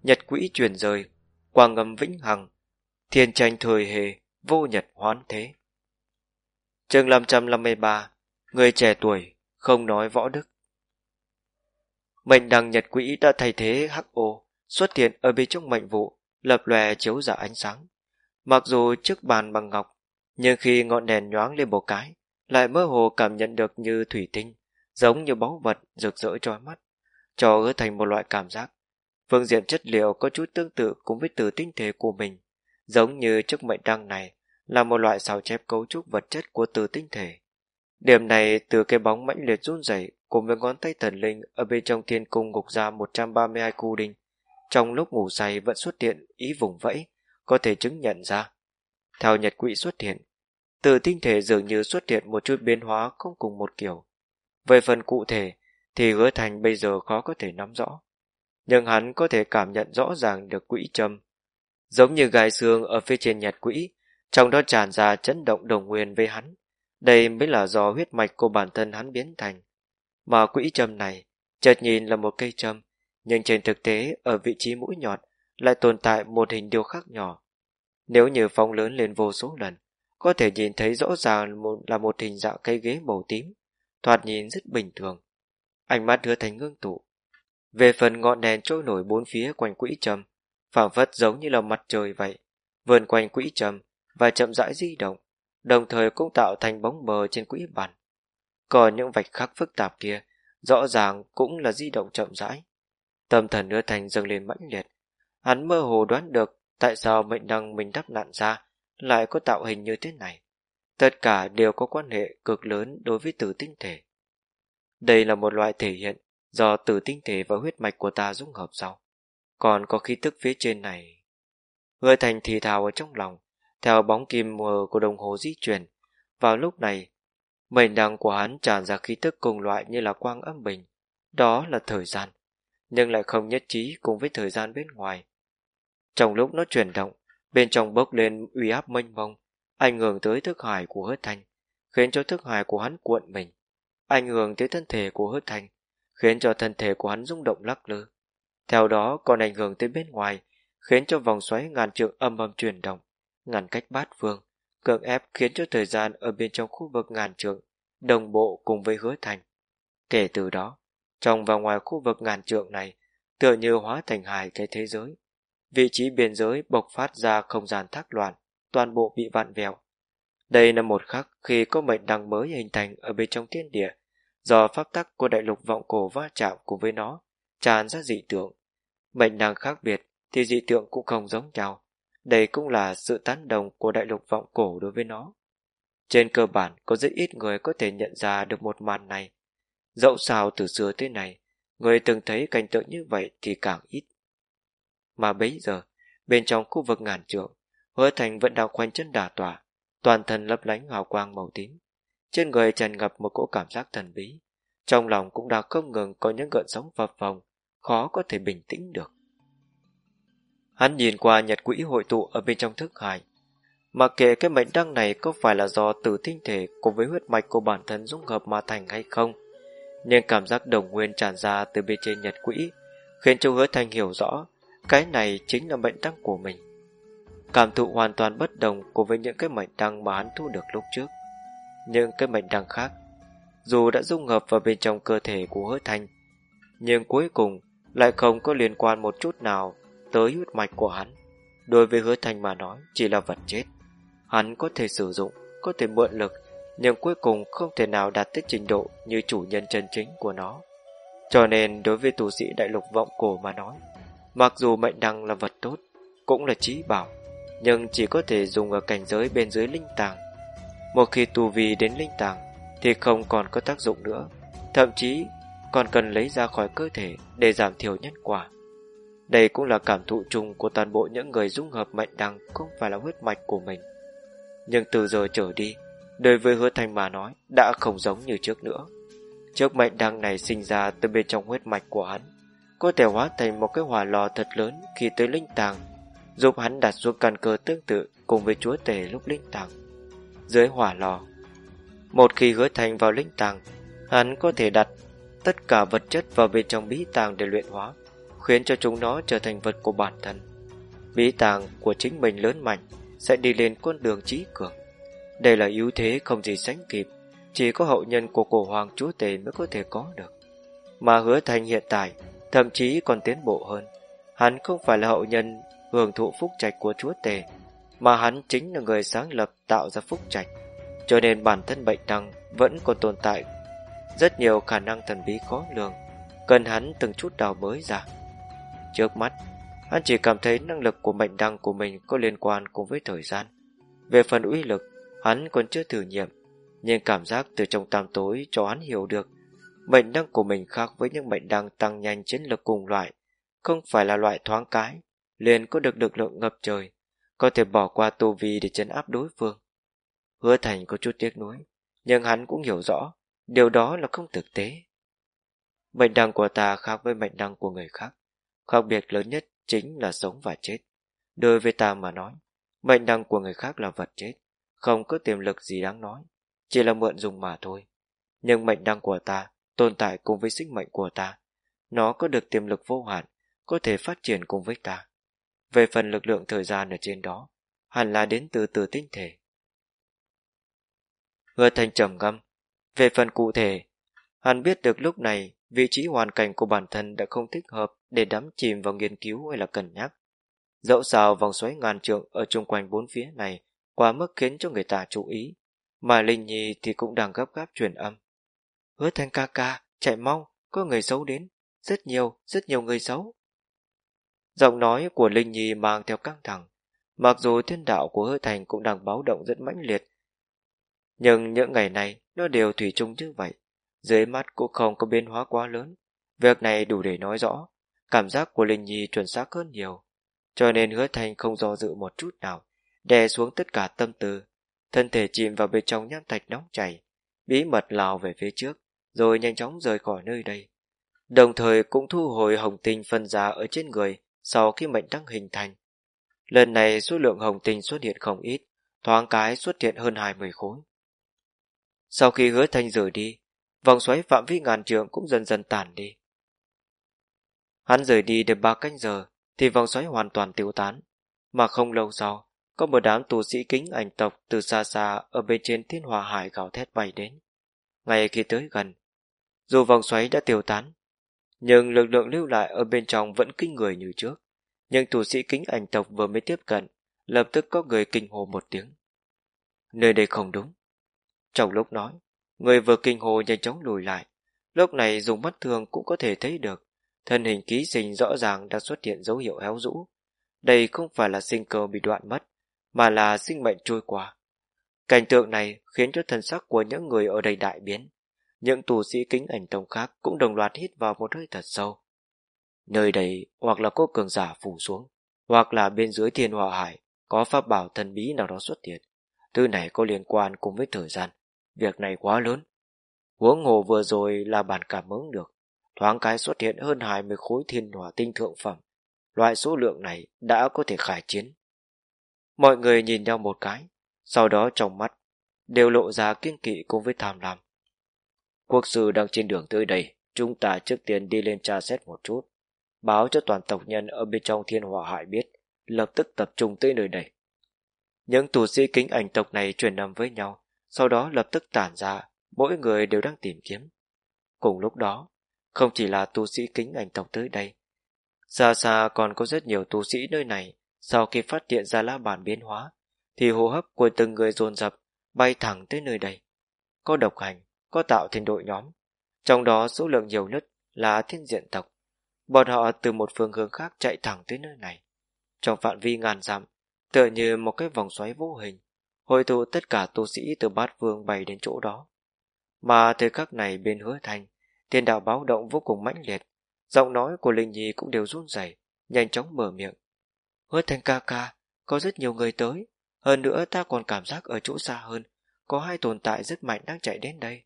Nhật quỹ truyền rời, Quang ngầm vĩnh hằng, Thiên tranh thời hề, Vô nhật hoán thế. Chương 553 Người trẻ tuổi, Không nói võ đức. Mệnh đăng nhật quỹ đã thay thế hắc ô, Xuất hiện ở bên trong mệnh vụ, Lập lòe chiếu giả ánh sáng. Mặc dù trước bàn bằng ngọc, Nhưng khi ngọn đèn nhoáng lên một cái lại mơ hồ cảm nhận được như thủy tinh, giống như báu vật rực rỡ trói mắt, cho ứa thành một loại cảm giác. Phương diện chất liệu có chút tương tự cùng với từ tinh thể của mình, giống như chiếc mệnh đăng này là một loại sao chép cấu trúc vật chất của từ tinh thể. Điểm này từ cái bóng mãnh liệt run rẩy cùng với ngón tay thần linh ở bên trong thiên cung ngục ra 132 cu đinh, trong lúc ngủ say vẫn xuất hiện ý vùng vẫy, có thể chứng nhận ra. Theo nhật quỹ xuất hiện, từ tinh thể dường như xuất hiện một chút biến hóa không cùng một kiểu. Về phần cụ thể thì hứa thành bây giờ khó có thể nắm rõ. Nhưng hắn có thể cảm nhận rõ ràng được quỹ châm. Giống như gai xương ở phía trên nhật quỹ, trong đó tràn ra chấn động đồng nguyên với hắn. Đây mới là do huyết mạch của bản thân hắn biến thành. Mà quỹ châm này, chợt nhìn là một cây châm, nhưng trên thực tế ở vị trí mũi nhọn lại tồn tại một hình điêu khắc nhỏ. Nếu như phong lớn lên vô số lần, có thể nhìn thấy rõ ràng là một hình dạng cây ghế màu tím, thoạt nhìn rất bình thường. Ánh mắt hứa thành ngưng tụ. Về phần ngọn đèn trôi nổi bốn phía quanh quỹ trầm, phảng phất giống như là mặt trời vậy, vườn quanh quỹ trầm và chậm rãi di động, đồng thời cũng tạo thành bóng mờ trên quỹ bàn. Còn những vạch khắc phức tạp kia, rõ ràng cũng là di động chậm rãi. Tâm thần hứa thành dâng lên mãnh liệt. Hắn mơ hồ đoán được tại sao mệnh đăng mình đắp nạn ra lại có tạo hình như thế này. Tất cả đều có quan hệ cực lớn đối với tử tinh thể. Đây là một loại thể hiện do tử tinh thể và huyết mạch của ta dung hợp sau. Còn có khí tức phía trên này. Hứa thành thì thào ở trong lòng, theo bóng kim mờ của đồng hồ di chuyển. Vào lúc này, mệnh đằng của hắn tràn ra khí tức cùng loại như là quang âm bình. Đó là thời gian, nhưng lại không nhất trí cùng với thời gian bên ngoài. Trong lúc nó chuyển động, bên trong bốc lên uy áp mênh mông, ảnh hưởng tới thức hải của hớt thanh, khiến cho thức hải của hắn cuộn mình, ảnh hưởng tới thân thể của hớt thanh, khiến cho thân thể của hắn rung động lắc lư. Theo đó còn ảnh hưởng tới bên ngoài, khiến cho vòng xoáy ngàn trượng âm âm chuyển động, ngăn cách bát phương, cưỡng ép khiến cho thời gian ở bên trong khu vực ngàn trượng đồng bộ cùng với hứa thành. Kể từ đó, trong và ngoài khu vực ngàn trượng này, tựa như hóa thành hài cái thế giới, vị trí biên giới bộc phát ra không gian thác loạn, toàn bộ bị vạn vẹo. Đây là một khắc khi có mệnh đăng mới hình thành ở bên trong thiên địa, do pháp tắc của đại lục vọng cổ va chạm cùng với nó, tràn ra dị tượng. Mệnh đăng khác biệt thì dị tượng cũng không giống nhau. Đây cũng là sự tán đồng của đại lục vọng cổ đối với nó. Trên cơ bản có rất ít người có thể nhận ra được một màn này. Dẫu sao từ xưa tới nay, người từng thấy cảnh tượng như vậy thì càng ít. Mà bấy giờ, bên trong khu vực ngàn trượng, hứa thành vẫn đang khoanh chân đà tỏa, toàn thân lấp lánh hào quang màu tím. Trên người tràn ngập một cỗ cảm giác thần bí, trong lòng cũng đang không ngừng có những gợn sóng phập phồng, khó có thể bình tĩnh được. Hắn nhìn qua nhật quỹ hội tụ ở bên trong thức hải, mà kể cái mệnh đăng này có phải là do từ tinh thể cùng với huyết mạch của bản thân dung hợp mà thành hay không, nhưng cảm giác đồng nguyên tràn ra từ bên trên nhật quỹ, khiến cho hứa thành hiểu rõ, cái này chính là mệnh tăng của mình. Cảm thụ hoàn toàn bất đồng cùng với những cái mệnh đăng mà hắn thu được lúc trước. Những cái mệnh đăng khác, dù đã dung hợp vào bên trong cơ thể của hứa thanh nhưng cuối cùng lại không có liên quan một chút nào tới huyết mạch của hắn. Đối với hứa thanh mà nói chỉ là vật chết. Hắn có thể sử dụng, có thể mượn lực, nhưng cuối cùng không thể nào đạt tới trình độ như chủ nhân chân chính của nó. Cho nên đối với tu sĩ đại lục vọng cổ mà nói, mặc dù mệnh đăng là vật tốt, cũng là trí bảo, nhưng chỉ có thể dùng ở cảnh giới bên dưới linh tàng. Một khi tu vi đến linh tàng, thì không còn có tác dụng nữa, thậm chí còn cần lấy ra khỏi cơ thể để giảm thiểu nhân quả. Đây cũng là cảm thụ chung của toàn bộ những người dung hợp mệnh đăng không phải là huyết mạch của mình. Nhưng từ giờ trở đi, đối với hứa thành mà nói đã không giống như trước nữa. Trước mệnh đăng này sinh ra từ bên trong huyết mạch của hắn, có thể hóa thành một cái hỏa lò thật lớn khi tới linh tàng, giúp hắn đặt xuống căn cơ tương tự cùng với chúa tể lúc linh tàng. Dưới hỏa lò, một khi hứa thành vào linh tàng, hắn có thể đặt tất cả vật chất vào bên trong bí tàng để luyện hóa, khiến cho chúng nó trở thành vật của bản thân. Bí tàng của chính mình lớn mạnh sẽ đi lên con đường trí cường. Đây là ưu thế không gì sánh kịp, chỉ có hậu nhân của cổ hoàng chúa tể mới có thể có được. Mà hứa thành hiện tại, thậm chí còn tiến bộ hơn. Hắn không phải là hậu nhân hưởng thụ phúc trạch của chúa tể, mà hắn chính là người sáng lập tạo ra phúc trạch. Cho nên bản thân bệnh đăng vẫn còn tồn tại rất nhiều khả năng thần bí khó lường, cần hắn từng chút đào bới ra. Trước mắt, hắn chỉ cảm thấy năng lực của mệnh đăng của mình có liên quan cùng với thời gian. Về phần uy lực, hắn còn chưa thử nghiệm, nhưng cảm giác từ trong tam tối cho hắn hiểu được mệnh năng của mình khác với những mệnh năng tăng nhanh chiến lực cùng loại, không phải là loại thoáng cái, liền có được lực lượng ngập trời, có thể bỏ qua tu vi để chấn áp đối phương. Hứa Thành có chút tiếc nuối, nhưng hắn cũng hiểu rõ, điều đó là không thực tế. Mệnh đăng của ta khác với mệnh đăng của người khác, khác biệt lớn nhất chính là sống và chết. Đối với ta mà nói, mệnh đăng của người khác là vật chết, không có tiềm lực gì đáng nói, chỉ là mượn dùng mà thôi. Nhưng mệnh đăng của ta tồn tại cùng với sinh mệnh của ta, nó có được tiềm lực vô hạn, có thể phát triển cùng với ta. Về phần lực lượng thời gian ở trên đó, hẳn là đến từ từ tinh thể. Hứa thành trầm ngâm, về phần cụ thể, hắn biết được lúc này vị trí hoàn cảnh của bản thân đã không thích hợp để đắm chìm vào nghiên cứu hay là cân nhắc. Dẫu sao vòng xoáy ngàn trượng ở chung quanh bốn phía này quá mức khiến cho người ta chú ý, mà Linh Nhi thì cũng đang gấp gáp truyền âm. Hứa thanh ca ca, chạy mau, có người xấu đến, rất nhiều, rất nhiều người xấu. Giọng nói của Linh Nhi mang theo căng thẳng, mặc dù thiên đạo của hứa thành cũng đang báo động rất mãnh liệt. Nhưng những ngày này nó đều thủy chung như vậy, dưới mắt cũng không có biến hóa quá lớn. Việc này đủ để nói rõ, cảm giác của Linh Nhi chuẩn xác hơn nhiều, cho nên hứa thành không do dự một chút nào, đè xuống tất cả tâm tư, thân thể chìm vào bên trong nham thạch nóng chảy, bí mật lao về phía trước, rồi nhanh chóng rời khỏi nơi đây. Đồng thời cũng thu hồi hồng tinh phân giá ở trên người sau khi mệnh đăng hình thành. Lần này số lượng hồng tinh xuất hiện không ít, thoáng cái xuất hiện hơn 20 khối. Sau khi hứa thanh rời đi, vòng xoáy phạm vi ngàn trường cũng dần dần tản đi. Hắn rời đi được ba canh giờ, thì vòng xoáy hoàn toàn tiêu tán. Mà không lâu sau, có một đám tù sĩ kính ảnh tộc từ xa xa ở bên trên thiên hòa hải gào thét bay đến. Ngay khi tới gần, dù vòng xoáy đã tiêu tán, nhưng lực lượng lưu lại ở bên trong vẫn kinh người như trước. Nhưng tù sĩ kính ảnh tộc vừa mới tiếp cận, lập tức có người kinh hồ một tiếng. nơi đây không đúng. Trong lúc nói, người vừa kinh hồ nhanh chóng lùi lại, lúc này dùng mắt thường cũng có thể thấy được, thân hình ký sinh rõ ràng đã xuất hiện dấu hiệu héo rũ. Đây không phải là sinh cơ bị đoạn mất, mà là sinh mệnh trôi qua. Cảnh tượng này khiến cho thần sắc của những người ở đây đại biến. Những tù sĩ kính ảnh tông khác cũng đồng loạt hít vào một hơi thật sâu. Nơi đây hoặc là có cường giả phủ xuống, hoặc là bên dưới thiên hòa hải có pháp bảo thần bí nào đó xuất hiện. Thứ này có liên quan cùng với thời gian. Việc này quá lớn. Huống hồ vừa rồi là bản cảm ứng được. Thoáng cái xuất hiện hơn 20 khối thiên hỏa tinh thượng phẩm. Loại số lượng này đã có thể khải chiến. Mọi người nhìn nhau một cái, sau đó trong mắt đều lộ ra kiên kỵ cùng với tham lam. Quốc sư đang trên đường tới đây, chúng ta trước tiên đi lên tra xét một chút, báo cho toàn tộc nhân ở bên trong thiên hỏa hải biết, lập tức tập trung tới nơi này. Những tù sĩ kính ảnh tộc này truyền nằm với nhau, sau đó lập tức tản ra, mỗi người đều đang tìm kiếm. Cùng lúc đó, không chỉ là tu sĩ kính ảnh tộc tới đây, xa xa còn có rất nhiều tu sĩ nơi này, sau khi phát hiện ra lá bản biến hóa, thì hô hấp của từng người dồn dập bay thẳng tới nơi đây. Có độc hành, có tạo thành đội nhóm, trong đó số lượng nhiều nhất là thiên diện tộc. Bọn họ từ một phương hướng khác chạy thẳng tới nơi này. Trong phạm vi ngàn dặm, tựa như một cái vòng xoáy vô hình, hội tụ tất cả tu sĩ từ bát vương bay đến chỗ đó. Mà thời khắc này bên hứa thành, thiên đạo báo động vô cùng mãnh liệt, giọng nói của Linh Nhi cũng đều run rẩy, nhanh chóng mở miệng. Hứa thành ca ca, có rất nhiều người tới, hơn nữa ta còn cảm giác ở chỗ xa hơn, có hai tồn tại rất mạnh đang chạy đến đây.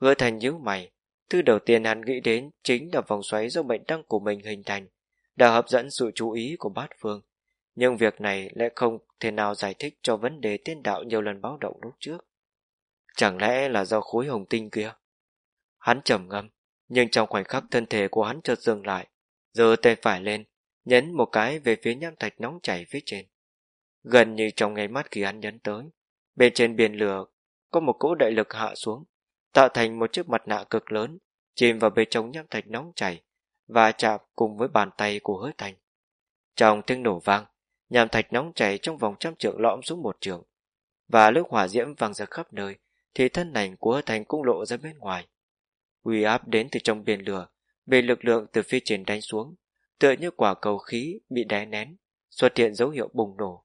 Hứa thành nhíu mày, thứ đầu tiên hắn nghĩ đến chính là vòng xoáy do bệnh đăng của mình hình thành, đã hấp dẫn sự chú ý của bát phương. Nhưng việc này lại không thể nào giải thích cho vấn đề tiên đạo nhiều lần báo động lúc trước. Chẳng lẽ là do khối hồng tinh kia? Hắn trầm ngâm, nhưng trong khoảnh khắc thân thể của hắn chợt dừng lại, giơ tay phải lên, nhấn một cái về phía nham thạch nóng chảy phía trên. Gần như trong ngay mắt khi hắn nhấn tới, bên trên biển lửa có một cỗ đại lực hạ xuống, tạo thành một chiếc mặt nạ cực lớn, chìm vào bên trong nham thạch nóng chảy và chạm cùng với bàn tay của hứa thành. Trong tiếng nổ vang, nham thạch nóng chảy trong vòng trăm trượng lõm xuống một trường, và lúc hỏa diễm vang ra khắp nơi, thì thân ảnh của hứa thành cũng lộ ra bên ngoài. Uy áp đến từ trong biển lửa, bị lực lượng từ phía trên đánh xuống, tựa như quả cầu khí bị đè nén, xuất hiện dấu hiệu bùng nổ.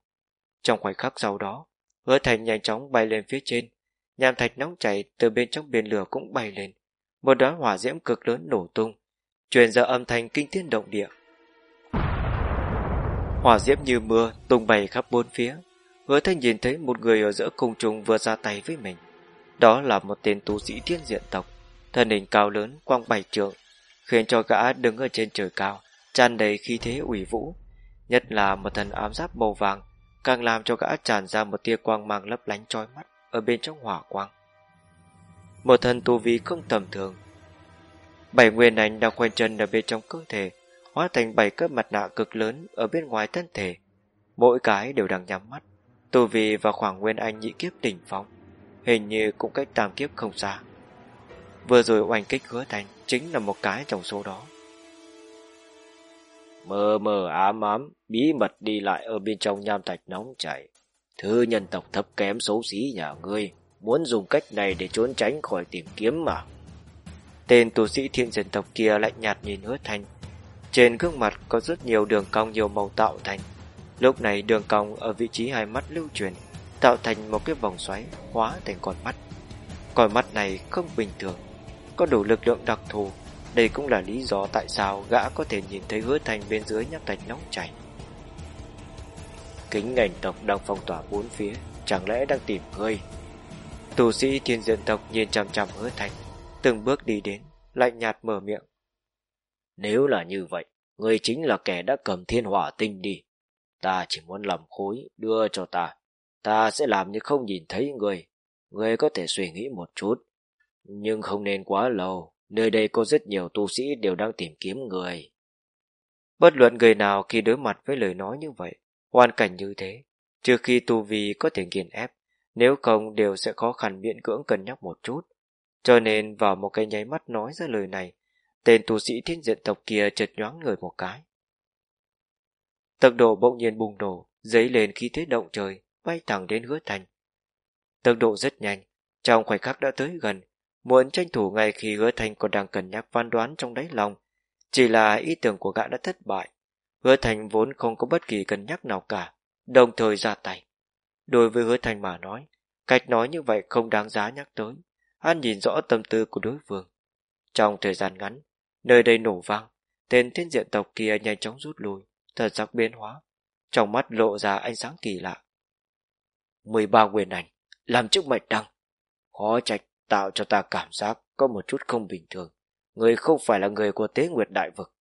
Trong khoảnh khắc sau đó, hứa thành nhanh chóng bay lên phía trên, nham thạch nóng chảy từ bên trong biển lửa cũng bay lên, một đóa hỏa diễm cực lớn nổ tung, truyền ra âm thanh kinh thiên động địa. Hỏa diễm như mưa tung bay khắp bốn phía, hứa thành nhìn thấy một người ở giữa cung trùng vừa ra tay với mình. Đó là một tên tu sĩ thiên diện tộc, thân hình cao lớn quang bảy trượng, khiến cho gã đứng ở trên trời cao, tràn đầy khí thế ủy vũ, nhất là một thần ám giáp màu vàng, càng làm cho gã tràn ra một tia quang mang lấp lánh chói mắt ở bên trong hỏa quang. Một thân tu vi không tầm thường. Bảy nguyên ảnh đang quanh chân ở bên trong cơ thể, hóa thành bảy cấp mặt nạ cực lớn ở bên ngoài thân thể. Mỗi cái đều đang nhắm mắt, tu vi và khoảng nguyên anh nhị kiếp đỉnh phong, hình như cũng cách tam kiếp không xa. Vừa rồi oanh kích hứa thành chính là một cái trong số đó. Mờ mờ ám ám, bí mật đi lại ở bên trong nham thạch nóng chảy. Thư nhân tộc thấp kém xấu xí nhà ngươi, muốn dùng cách này để trốn tránh khỏi tìm kiếm mà. Tên tu sĩ thiện dân tộc kia lạnh nhạt nhìn hứa thanh. Trên gương mặt có rất nhiều đường cong nhiều màu tạo thành. Lúc này đường cong ở vị trí hai mắt lưu truyền, tạo thành một cái vòng xoáy hóa thành con mắt. Con mắt này không bình thường, có đủ lực lượng đặc thù. Đây cũng là lý do tại sao gã có thể nhìn thấy hứa thành bên dưới nhấp thành nóng chảy. Kính ngành tộc đang phong tỏa bốn phía, chẳng lẽ đang tìm ngươi? Tù sĩ thiên diện tộc nhìn chằm chằm hứa thành, từng bước đi đến, lạnh nhạt mở miệng. Nếu là như vậy, ngươi chính là kẻ đã cầm thiên hỏa tinh đi. Ta chỉ muốn làm khối, đưa cho ta. Ta sẽ làm như không nhìn thấy ngươi. Ngươi có thể suy nghĩ một chút, nhưng không nên quá lâu, nơi đây có rất nhiều tu sĩ đều đang tìm kiếm người. Bất luận người nào khi đối mặt với lời nói như vậy, hoàn cảnh như thế, trừ khi tu vi có thể nghiền ép, nếu không đều sẽ khó khăn miễn cưỡng cân nhắc một chút. Cho nên vào một cái nháy mắt nói ra lời này, tên tu sĩ thiên diện tộc kia chợt nhoáng người một cái. Tật độ bỗng nhiên bùng nổ, dấy lên khí thế động trời, bay thẳng đến hứa thành. tốc độ rất nhanh, trong khoảnh khắc đã tới gần, muốn tranh thủ ngay khi hứa thành còn đang cân nhắc phán đoán trong đáy lòng. Chỉ là ý tưởng của gã đã thất bại. Hứa thành vốn không có bất kỳ cân nhắc nào cả, đồng thời ra tay. Đối với hứa thành mà nói, cách nói như vậy không đáng giá nhắc tới. Hắn nhìn rõ tâm tư của đối phương. Trong thời gian ngắn, nơi đây nổ vang, tên thiên diện tộc kia nhanh chóng rút lui, thật sắc biến hóa. Trong mắt lộ ra ánh sáng kỳ lạ. 13 quyền ảnh, làm chức mệnh đăng. Khó trách tạo cho ta cảm giác có một chút không bình thường. Người không phải là người của tế nguyệt đại vực.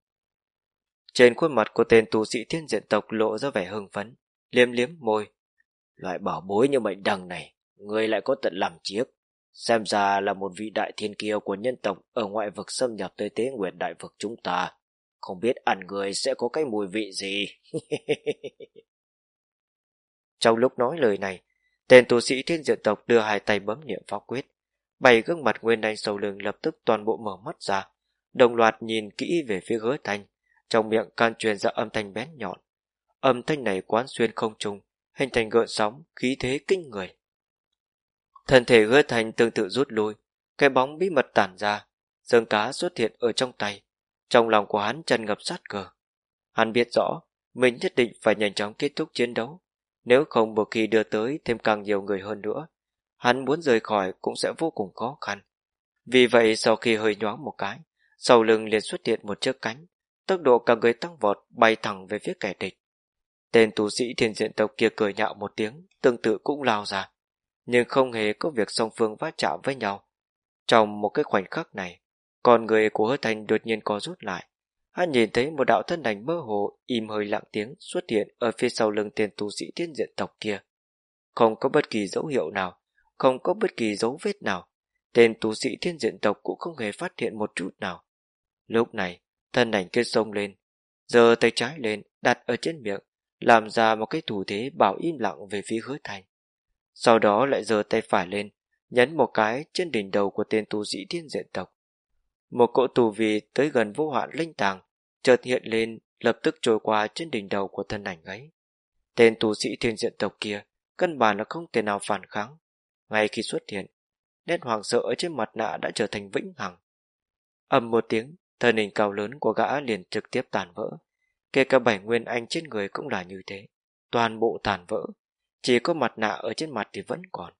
Trên khuôn mặt của tên tu sĩ thiên diện tộc lộ ra vẻ hưng phấn, liếm liếm môi. Loại bảo bối như mệnh đằng này, người lại có tận làm chiếc. Xem ra là một vị đại thiên kiêu của nhân tộc ở ngoại vực xâm nhập tới tế nguyệt đại vực chúng ta. Không biết ăn người sẽ có cái mùi vị gì. Trong lúc nói lời này, tên tu sĩ thiên diện tộc đưa hai tay bấm niệm pháp quyết. Bảy gương mặt nguyên anh sầu lưng lập tức toàn bộ mở mắt ra, đồng loạt nhìn kỹ về phía hứa thanh, trong miệng can truyền ra âm thanh bén nhọn. Âm thanh này quán xuyên không trung, hình thành gợn sóng, khí thế kinh người. Thân thể hứa thành tương tự rút lui, cái bóng bí mật tản ra, dương cá xuất hiện ở trong tay. Trong lòng của hắn tràn ngập sát cờ. Hắn biết rõ, mình nhất định phải nhanh chóng kết thúc chiến đấu. Nếu không một khi đưa tới thêm càng nhiều người hơn nữa, hắn muốn rời khỏi cũng sẽ vô cùng khó khăn. Vì vậy sau khi hơi nhoáng một cái, sau lưng liền xuất hiện một chiếc cánh, tốc độ cả người tăng vọt bay thẳng về phía kẻ địch. Tên tu sĩ thiên diện tộc kia cười nhạo một tiếng, tương tự cũng lao ra, nhưng không hề có việc song phương va chạm với nhau. Trong một cái khoảnh khắc này, con người của hứa thành đột nhiên co rút lại. Hắn nhìn thấy một đạo thân ảnh mơ hồ, im hơi lặng tiếng xuất hiện ở phía sau lưng tên tu sĩ thiên diện tộc kia. Không có bất kỳ dấu hiệu nào, không có bất kỳ dấu vết nào. Tên tu sĩ thiên diện tộc cũng không hề phát hiện một chút nào. Lúc này, thân ảnh kia sông lên, giơ tay trái lên, đặt ở trên miệng, làm ra một cái thủ thế bảo im lặng về phía hứa thành. Sau đó lại giơ tay phải lên, nhấn một cái trên đỉnh đầu của tên tu sĩ thiên diện tộc. Một cỗ tù vì tới gần vô hạn linh tàng, chợt hiện lên, lập tức trôi qua trên đỉnh đầu của thân ảnh ấy. Tên tu sĩ thiên diện tộc kia, căn bản là không thể nào phản kháng. Ngay khi xuất hiện, nét hoàng sợ ở trên mặt nạ đã trở thành vĩnh hằng. ầm một tiếng, thân hình cao lớn của gã liền trực tiếp tàn vỡ. Kể cả bảy nguyên anh trên người cũng là như thế. Toàn bộ tàn vỡ. Chỉ có mặt nạ ở trên mặt thì vẫn còn.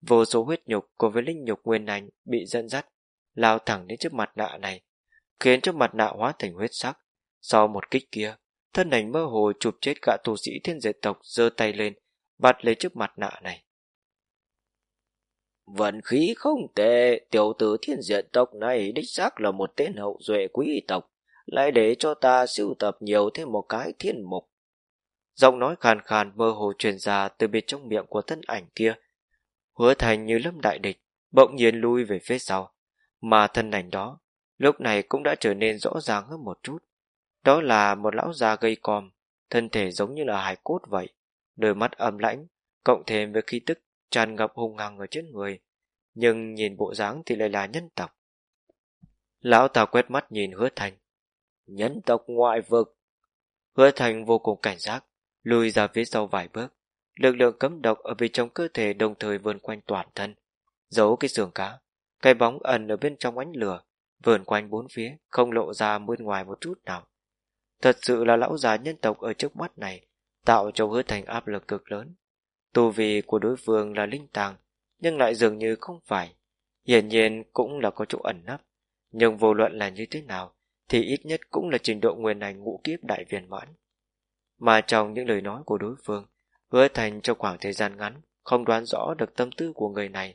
Vô số huyết nhục cùng với linh nhục nguyên anh bị dẫn dắt, lao thẳng đến trước mặt nạ này, khiến cho mặt nạ hóa thành huyết sắc. Sau một kích kia, thân ảnh mơ hồ chụp chết gã tu sĩ thiên diệt tộc giơ tay lên, bắt lấy trước mặt nạ này. Vận khí không tệ, tiểu tử thiên diện tộc này đích xác là một tên hậu duệ quý tộc, lại để cho ta sưu tập nhiều thêm một cái thiên mục. Giọng nói khàn khàn mơ hồ truyền ra từ bên trong miệng của thân ảnh kia. Hứa thành như lâm đại địch, bỗng nhiên lui về phía sau. Mà thân ảnh đó, lúc này cũng đã trở nên rõ ràng hơn một chút. Đó là một lão già gây còm, thân thể giống như là hải cốt vậy, đôi mắt âm lãnh, cộng thêm với khí tức tràn ngập hung hăng ở trên người, nhưng nhìn bộ dáng thì lại là nhân tộc. Lão ta quét mắt nhìn hứa thành. Nhân tộc ngoại vực. Hứa thành vô cùng cảnh giác, lùi ra phía sau vài bước. Lực lượng cấm độc ở bên trong cơ thể đồng thời vươn quanh toàn thân, giấu cái xương cá. Cái bóng ẩn ở bên trong ánh lửa, vườn quanh bốn phía, không lộ ra bên ngoài một chút nào. Thật sự là lão già nhân tộc ở trước mắt này, tạo cho hứa thành áp lực cực lớn. Tu vi của đối phương là linh tàng, nhưng lại dường như không phải. Hiển nhiên cũng là có chỗ ẩn nấp. Nhưng vô luận là như thế nào, thì ít nhất cũng là trình độ nguyên ảnh ngũ kiếp đại viên mãn. Mà trong những lời nói của đối phương, hứa thành trong khoảng thời gian ngắn, không đoán rõ được tâm tư của người này,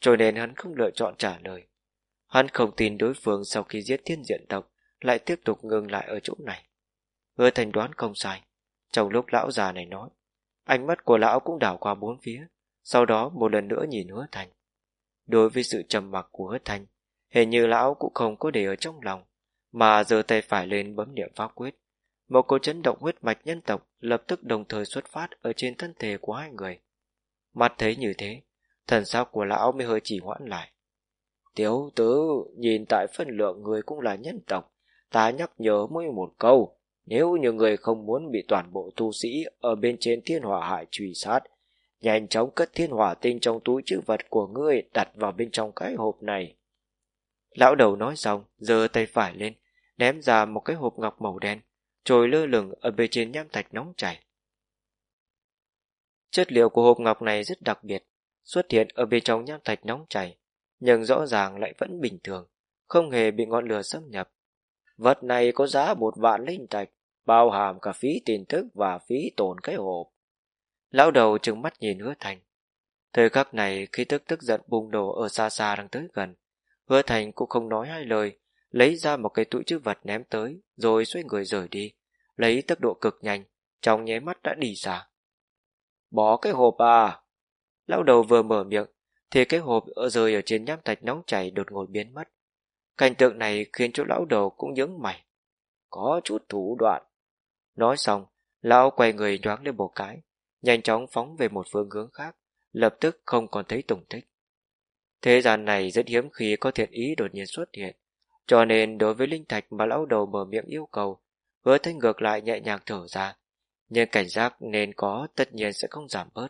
cho nên hắn không lựa chọn trả lời. Hắn không tin đối phương sau khi giết thiên diện tộc, lại tiếp tục ngừng lại ở chỗ này. Hứa thành đoán không sai. Trong lúc lão già này nói, Ánh mắt của lão cũng đảo qua bốn phía, sau đó một lần nữa nhìn hứa thành. Đối với sự trầm mặc của hứa thành, hình như lão cũng không có để ở trong lòng, mà giơ tay phải lên bấm niệm pháp quyết. Một cô chấn động huyết mạch nhân tộc lập tức đồng thời xuất phát ở trên thân thể của hai người. Mắt thấy như thế, thần sắc của lão mới hơi chỉ hoãn lại. Tiểu tử, nhìn tại phân lượng người cũng là nhân tộc, ta nhắc nhở mỗi một câu, nếu như người không muốn bị toàn bộ tu sĩ ở bên trên thiên hỏa hải truy sát, nhanh chóng cất thiên hỏa tinh trong túi chữ vật của ngươi đặt vào bên trong cái hộp này. Lão đầu nói xong, giơ tay phải lên, ném ra một cái hộp ngọc màu đen, trồi lơ lửng ở bên trên nham thạch nóng chảy. Chất liệu của hộp ngọc này rất đặc biệt, xuất hiện ở bên trong nham thạch nóng chảy, nhưng rõ ràng lại vẫn bình thường, không hề bị ngọn lửa xâm nhập. Vật này có giá một vạn linh thạch, bao hàm cả phí tiền thức và phí tổn cái hộp. Lão đầu trừng mắt nhìn hứa thành. Thời khắc này khi tức tức giận bùng nổ ở xa xa đang tới gần, hứa thành cũng không nói hai lời, lấy ra một cái túi chữ vật ném tới, rồi xoay người rời đi, lấy tốc độ cực nhanh, trong nháy mắt đã đi xa. Bỏ cái hộp à? Lão đầu vừa mở miệng, thì cái hộp ở rơi ở trên nhám thạch nóng chảy đột ngột biến mất. Cảnh tượng này khiến cho lão đầu cũng nhướng mày. Có chút thủ đoạn. Nói xong, lão quay người nhoáng lên một cái, nhanh chóng phóng về một phương hướng khác, lập tức không còn thấy tùng tích. Thế gian này rất hiếm khi có thiện ý đột nhiên xuất hiện, cho nên đối với linh thạch mà lão đầu mở miệng yêu cầu, hứa thanh ngược lại nhẹ nhàng thở ra, nhưng cảnh giác nên có tất nhiên sẽ không giảm bớt.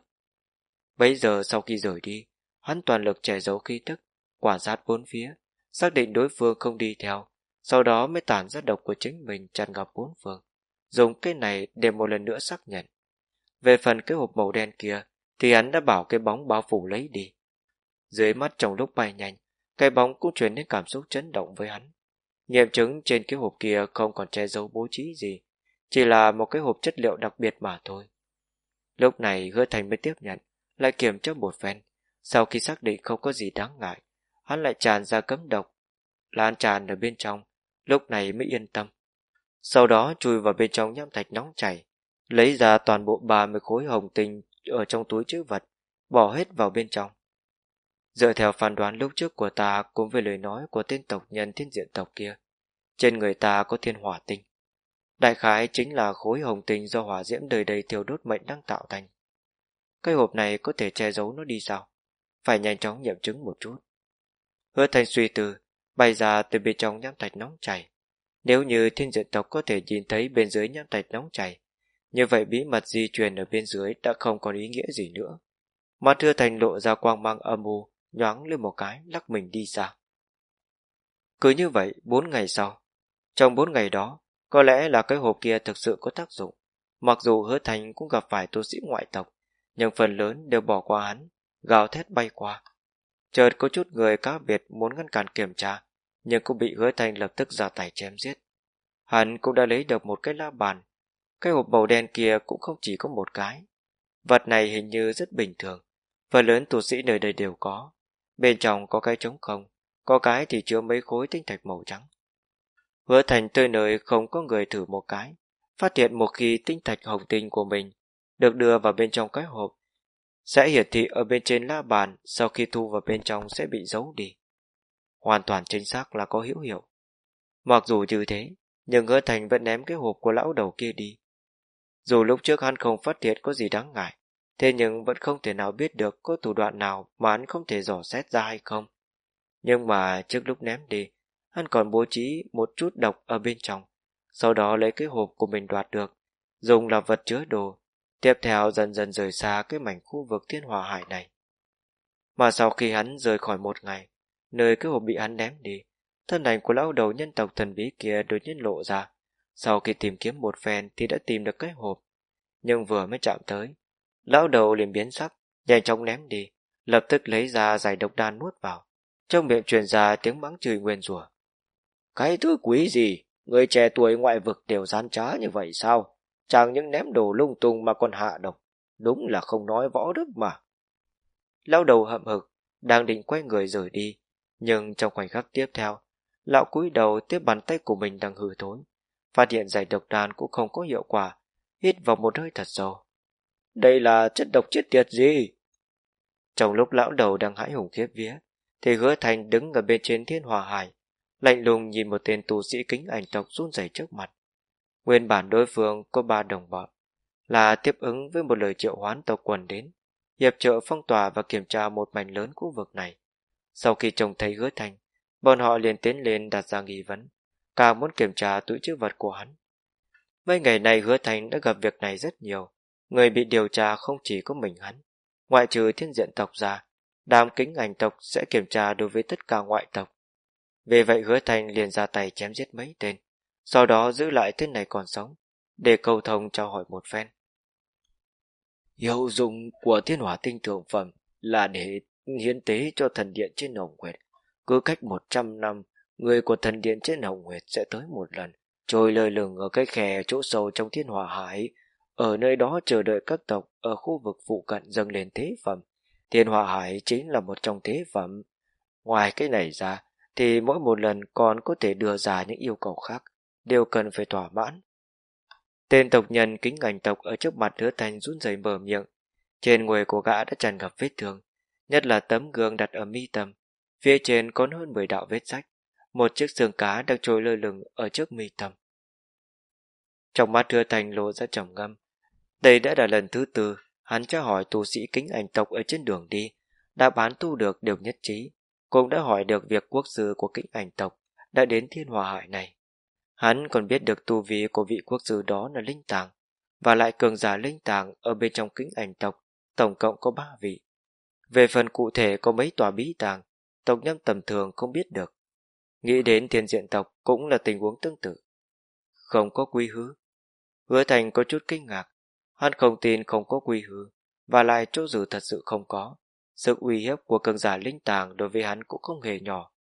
Bây giờ sau khi rời đi, hắn toàn lực che giấu khí tức, quả sát bốn phía, xác định đối phương không đi theo, sau đó mới tản ra độc của chính mình tràn ngập bốn phương, dùng cái này để một lần nữa xác nhận. Về phần cái hộp màu đen kia, thì hắn đã bảo cái bóng bao phủ lấy đi. Dưới mắt trong lúc bay nhanh, cái bóng cũng truyền đến cảm xúc chấn động với hắn. Nghiệm chứng trên cái hộp kia không còn che giấu bố trí gì, chỉ là một cái hộp chất liệu đặc biệt mà thôi. Lúc này hứa thành mới tiếp nhận, lại kiểm tra một phen. Sau khi xác định không có gì đáng ngại, hắn lại tràn ra cấm độc, lan tràn ở bên trong, lúc này mới yên tâm. Sau đó chui vào bên trong nham thạch nóng chảy, lấy ra toàn bộ 30 khối hồng tinh ở trong túi chữ vật, bỏ hết vào bên trong. Dựa theo phán đoán lúc trước của ta cùng với lời nói của tên tộc nhân thiên diện tộc kia, trên người ta có thiên hỏa tinh. Đại khái chính là khối hồng tinh do hỏa diễm đời đầy thiêu đốt mệnh đang tạo thành. Cái hộp này có thể che giấu nó đi sao? Phải nhanh chóng nghiệm chứng một chút. Hứa thành suy tư, bay ra từ bên trong nham thạch nóng chảy. Nếu như thiên diện tộc có thể nhìn thấy bên dưới nham thạch nóng chảy, như vậy bí mật di truyền ở bên dưới đã không còn ý nghĩa gì nữa. Mà thưa thành lộ ra quang mang âm u, nhoáng lên một cái, lắc mình đi xa. Cứ như vậy, bốn ngày sau. Trong bốn ngày đó, có lẽ là cái hộp kia thực sự có tác dụng. Mặc dù hứa thành cũng gặp phải tu sĩ ngoại tộc, nhưng phần lớn đều bỏ qua hắn, gào thét bay qua. Chợt có chút người cá biệt muốn ngăn cản kiểm tra, nhưng cũng bị hứa thành lập tức ra tay chém giết. Hắn cũng đã lấy được một cái la bàn. Cái hộp màu đen kia cũng không chỉ có một cái. Vật này hình như rất bình thường, phần lớn tu sĩ nơi đây đều có. Bên trong có cái trống không, có cái thì chứa mấy khối tinh thạch màu trắng. Hứa thành tươi nơi không có người thử một cái, phát hiện một khi tinh thạch hồng tinh của mình được đưa vào bên trong cái hộp, sẽ hiển thị ở bên trên la bàn sau khi thu vào bên trong sẽ bị giấu đi. Hoàn toàn chính xác là có hữu hiệu. Mặc dù như thế, nhưng hứa thành vẫn ném cái hộp của lão đầu kia đi. Dù lúc trước hắn không phát hiện có gì đáng ngại, thế nhưng vẫn không thể nào biết được có thủ đoạn nào mà hắn không thể dò xét ra hay không. Nhưng mà trước lúc ném đi, hắn còn bố trí một chút độc ở bên trong, sau đó lấy cái hộp của mình đoạt được, dùng làm vật chứa đồ, tiếp theo dần dần rời xa cái mảnh khu vực thiên hòa hải này. Mà sau khi hắn rời khỏi một ngày, nơi cái hộp bị hắn ném đi, thân ảnh của lão đầu nhân tộc thần bí kia đột nhiên lộ ra. Sau khi tìm kiếm một phen thì đã tìm được cái hộp, nhưng vừa mới chạm tới, lão đầu liền biến sắc, nhanh chóng ném đi, lập tức lấy ra giải độc đan nuốt vào. Trong miệng truyền ra tiếng mắng chửi nguyên rủa. Cái thứ quý gì? Người trẻ tuổi ngoại vực đều gian trá như vậy sao? Chẳng những ném đồ lung tung mà còn hạ độc. Đúng là không nói võ đức mà. Lão đầu hậm hực, đang định quay người rời đi. Nhưng trong khoảnh khắc tiếp theo, lão cúi đầu tiếp bàn tay của mình đang hư thối. Phát hiện giải độc đan cũng không có hiệu quả. Hít vào một hơi thật sâu. Đây là chất độc chết tiệt gì? Trong lúc lão đầu đang hãi hùng khiếp vía, thì hứa thành đứng ở bên trên thiên hòa hải, lạnh lùng nhìn một tên tu sĩ kính ảnh tộc run rẩy trước mặt. Nguyên bản đối phương có ba đồng bọn, là tiếp ứng với một lời triệu hoán tộc quần đến, hiệp trợ phong tỏa và kiểm tra một mảnh lớn khu vực này. Sau khi trông thấy hứa thành, bọn họ liền tiến lên đặt ra nghi vấn, càng muốn kiểm tra túi chữ vật của hắn. Mấy ngày này hứa thành đã gặp việc này rất nhiều, người bị điều tra không chỉ có mình hắn. ngoại trừ thiên diện tộc ra, đám kính ảnh tộc sẽ kiểm tra đối với tất cả ngoại tộc. Vì vậy hứa thành liền ra tay chém giết mấy tên, sau đó giữ lại tên này còn sống, để cầu thông cho hỏi một phen. Hiệu dụng của thiên hỏa tinh thượng phẩm là để hiến tế cho thần điện trên Hồng Nguyệt. Cứ cách 100 năm, người của thần điện trên Hồng Nguyệt sẽ tới một lần, trôi lơ lửng ở cái khe chỗ sâu trong thiên hỏa hải, ở nơi đó chờ đợi các tộc ở khu vực phụ cận dâng lên thế phẩm. Thiên hỏa hải chính là một trong thế phẩm. Ngoài cái này ra, thì mỗi một lần còn có thể đưa ra những yêu cầu khác, đều cần phải thỏa mãn. Tên tộc nhân kính ngành tộc ở trước mặt hứa thành run rẩy mở miệng. Trên người của gã đã tràn ngập vết thương, nhất là tấm gương đặt ở mi tầm, Phía trên có hơn 10 đạo vết rách, một chiếc xương cá đang trôi lơ lửng ở trước mi tầm. Trong mắt hứa thành lộ ra trầm ngâm. Đây đã là lần thứ tư, hắn tra hỏi tu sĩ kính ảnh tộc ở trên đường đi, đã bán tu được đều nhất trí, cũng đã hỏi được việc quốc sư của kính ảnh tộc đã đến thiên hòa hải này. Hắn còn biết được tu vi của vị quốc sư đó là linh tàng, và lại cường giả linh tàng ở bên trong kính ảnh tộc, tổng cộng có ba vị. Về phần cụ thể có mấy tòa bí tàng, tộc nhân tầm thường không biết được. Nghĩ đến thiên diện tộc cũng là tình huống tương tự. Không có quy hứa Hứa thành có chút kinh ngạc. Hắn không tin không có quy hứa và lại chỗ dự thật sự không có. Sự uy hiếp của cường giả linh tàng đối với hắn cũng không hề nhỏ.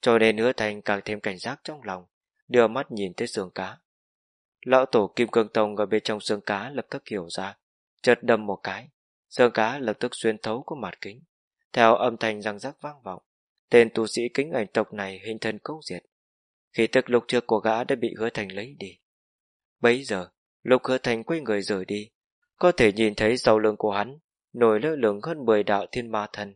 Cho nên hứa thành càng thêm cảnh giác trong lòng, đưa mắt nhìn tới xương cá. Lão tổ Kim Cương Tông ở bên trong xương cá lập tức hiểu ra, chợt đâm một cái, xương cá lập tức xuyên thấu qua mặt kính. Theo âm thanh răng rắc vang vọng, tên tu sĩ kính ảnh tộc này hình thân câu diệt. Khi tức lục trước của gã đã bị hứa thành lấy đi. Bấy giờ, lục hứa thành quay người rời đi, có thể nhìn thấy sau lưng của hắn nổi lơ lửng hơn 10 đạo thiên ma thần.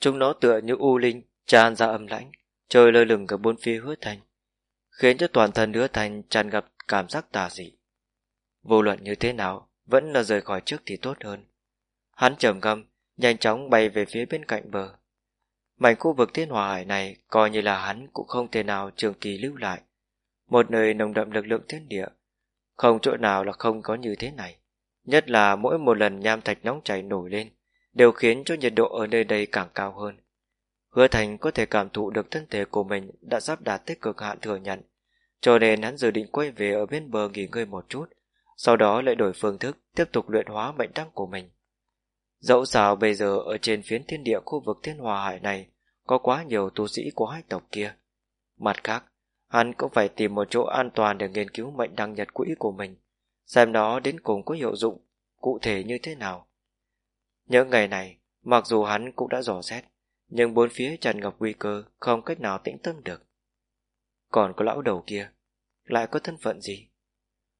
Chúng nó tựa như u linh, tràn ra âm lãnh, trời lơ lửng ở bốn phía hứa thành khiến cho toàn thân hứa thành tràn ngập cảm giác tà dị. Vô luận như thế nào, vẫn là rời khỏi trước thì tốt hơn. Hắn trầm ngâm, nhanh chóng bay về phía bên cạnh bờ. Mảnh khu vực thiên hòa hải này coi như là hắn cũng không thể nào trường kỳ lưu lại. Một nơi nồng đậm lực lượng thiên địa, không chỗ nào là không có như thế này. Nhất là mỗi một lần nham thạch nóng chảy nổi lên, đều khiến cho nhiệt độ ở nơi đây càng cao hơn. Hứa Thành có thể cảm thụ được thân thể của mình đã sắp đạt tới cực hạn thừa nhận, cho nên hắn dự định quay về ở bên bờ nghỉ ngơi một chút, sau đó lại đổi phương thức tiếp tục luyện hóa mệnh đăng của mình. Dẫu sao bây giờ ở trên phiến thiên địa khu vực thiên hòa hải này có quá nhiều tu sĩ của hai tộc kia. Mặt khác, hắn cũng phải tìm một chỗ an toàn để nghiên cứu mệnh đăng nhật quỹ của mình, xem nó đến cùng có hiệu dụng cụ thể như thế nào. Những ngày này, mặc dù hắn cũng đã dò xét, nhưng bốn phía tràn ngập nguy cơ không cách nào tĩnh tâm được. Còn có lão đầu kia, lại có thân phận gì?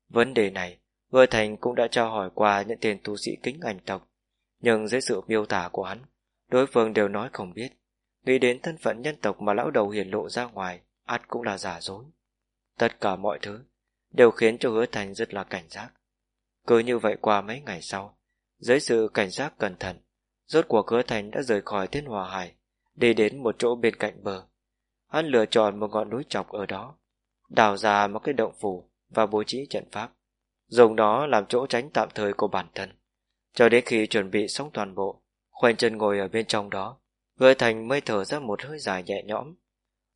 Vấn đề này, Hứa Thành cũng đã trao hỏi qua những tên tu sĩ kính ảnh tộc, nhưng dưới sự miêu tả của hắn, đối phương đều nói không biết. Nghĩ đến thân phận nhân tộc mà lão đầu hiển lộ ra ngoài, ắt cũng là giả dối. Tất cả mọi thứ đều khiến cho hứa thành rất là cảnh giác. Cứ như vậy qua mấy ngày sau, dưới sự cảnh giác cẩn thận, rốt cuộc hứa thành đã rời khỏi thiên hòa hải, đi đến một chỗ bên cạnh bờ. Hắn lựa chọn một ngọn núi chọc ở đó, đào ra một cái động phủ và bố trí trận pháp, dùng đó làm chỗ tránh tạm thời của bản thân. Cho đến khi chuẩn bị xong toàn bộ, khoanh chân ngồi ở bên trong đó, Người Thành mới thở ra một hơi dài nhẹ nhõm.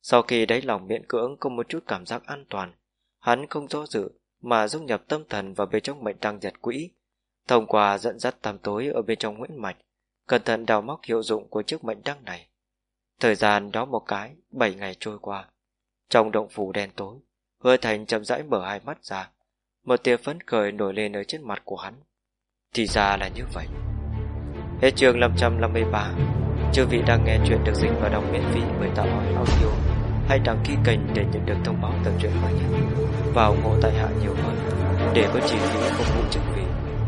Sau khi đáy lòng miễn cưỡng có một chút cảm giác an toàn, hắn không do dự mà dung nhập tâm thần vào bên trong mệnh tăng nhật quỹ, thông qua dẫn dắt tăm tối ở bên trong nguyễn mạch, cẩn thận đào móc hiệu dụng của chiếc mệnh đăng này. Thời gian đó một cái, bảy ngày trôi qua. Trong động phủ đen tối, hứa thành chậm rãi mở hai mắt ra, một tia phấn khởi nổi lên ở trên mặt của hắn. Thì ra là như vậy. Hết chương 553, chư vị đang nghe chuyện được dịch và đọc miễn phí bởi tạo hỏi audio. Hãy đăng ký kênh để nhận được thông báo tập truyện mới nhất và ủng hộ tại hạ nhiều hơn để có chi phí phục vụ chức vị.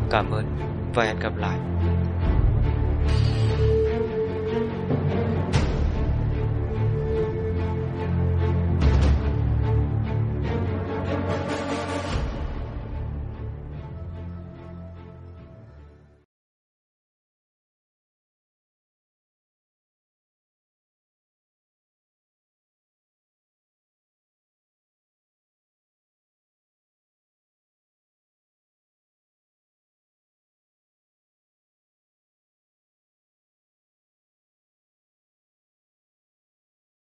Cảm ơn và hẹn gặp lại.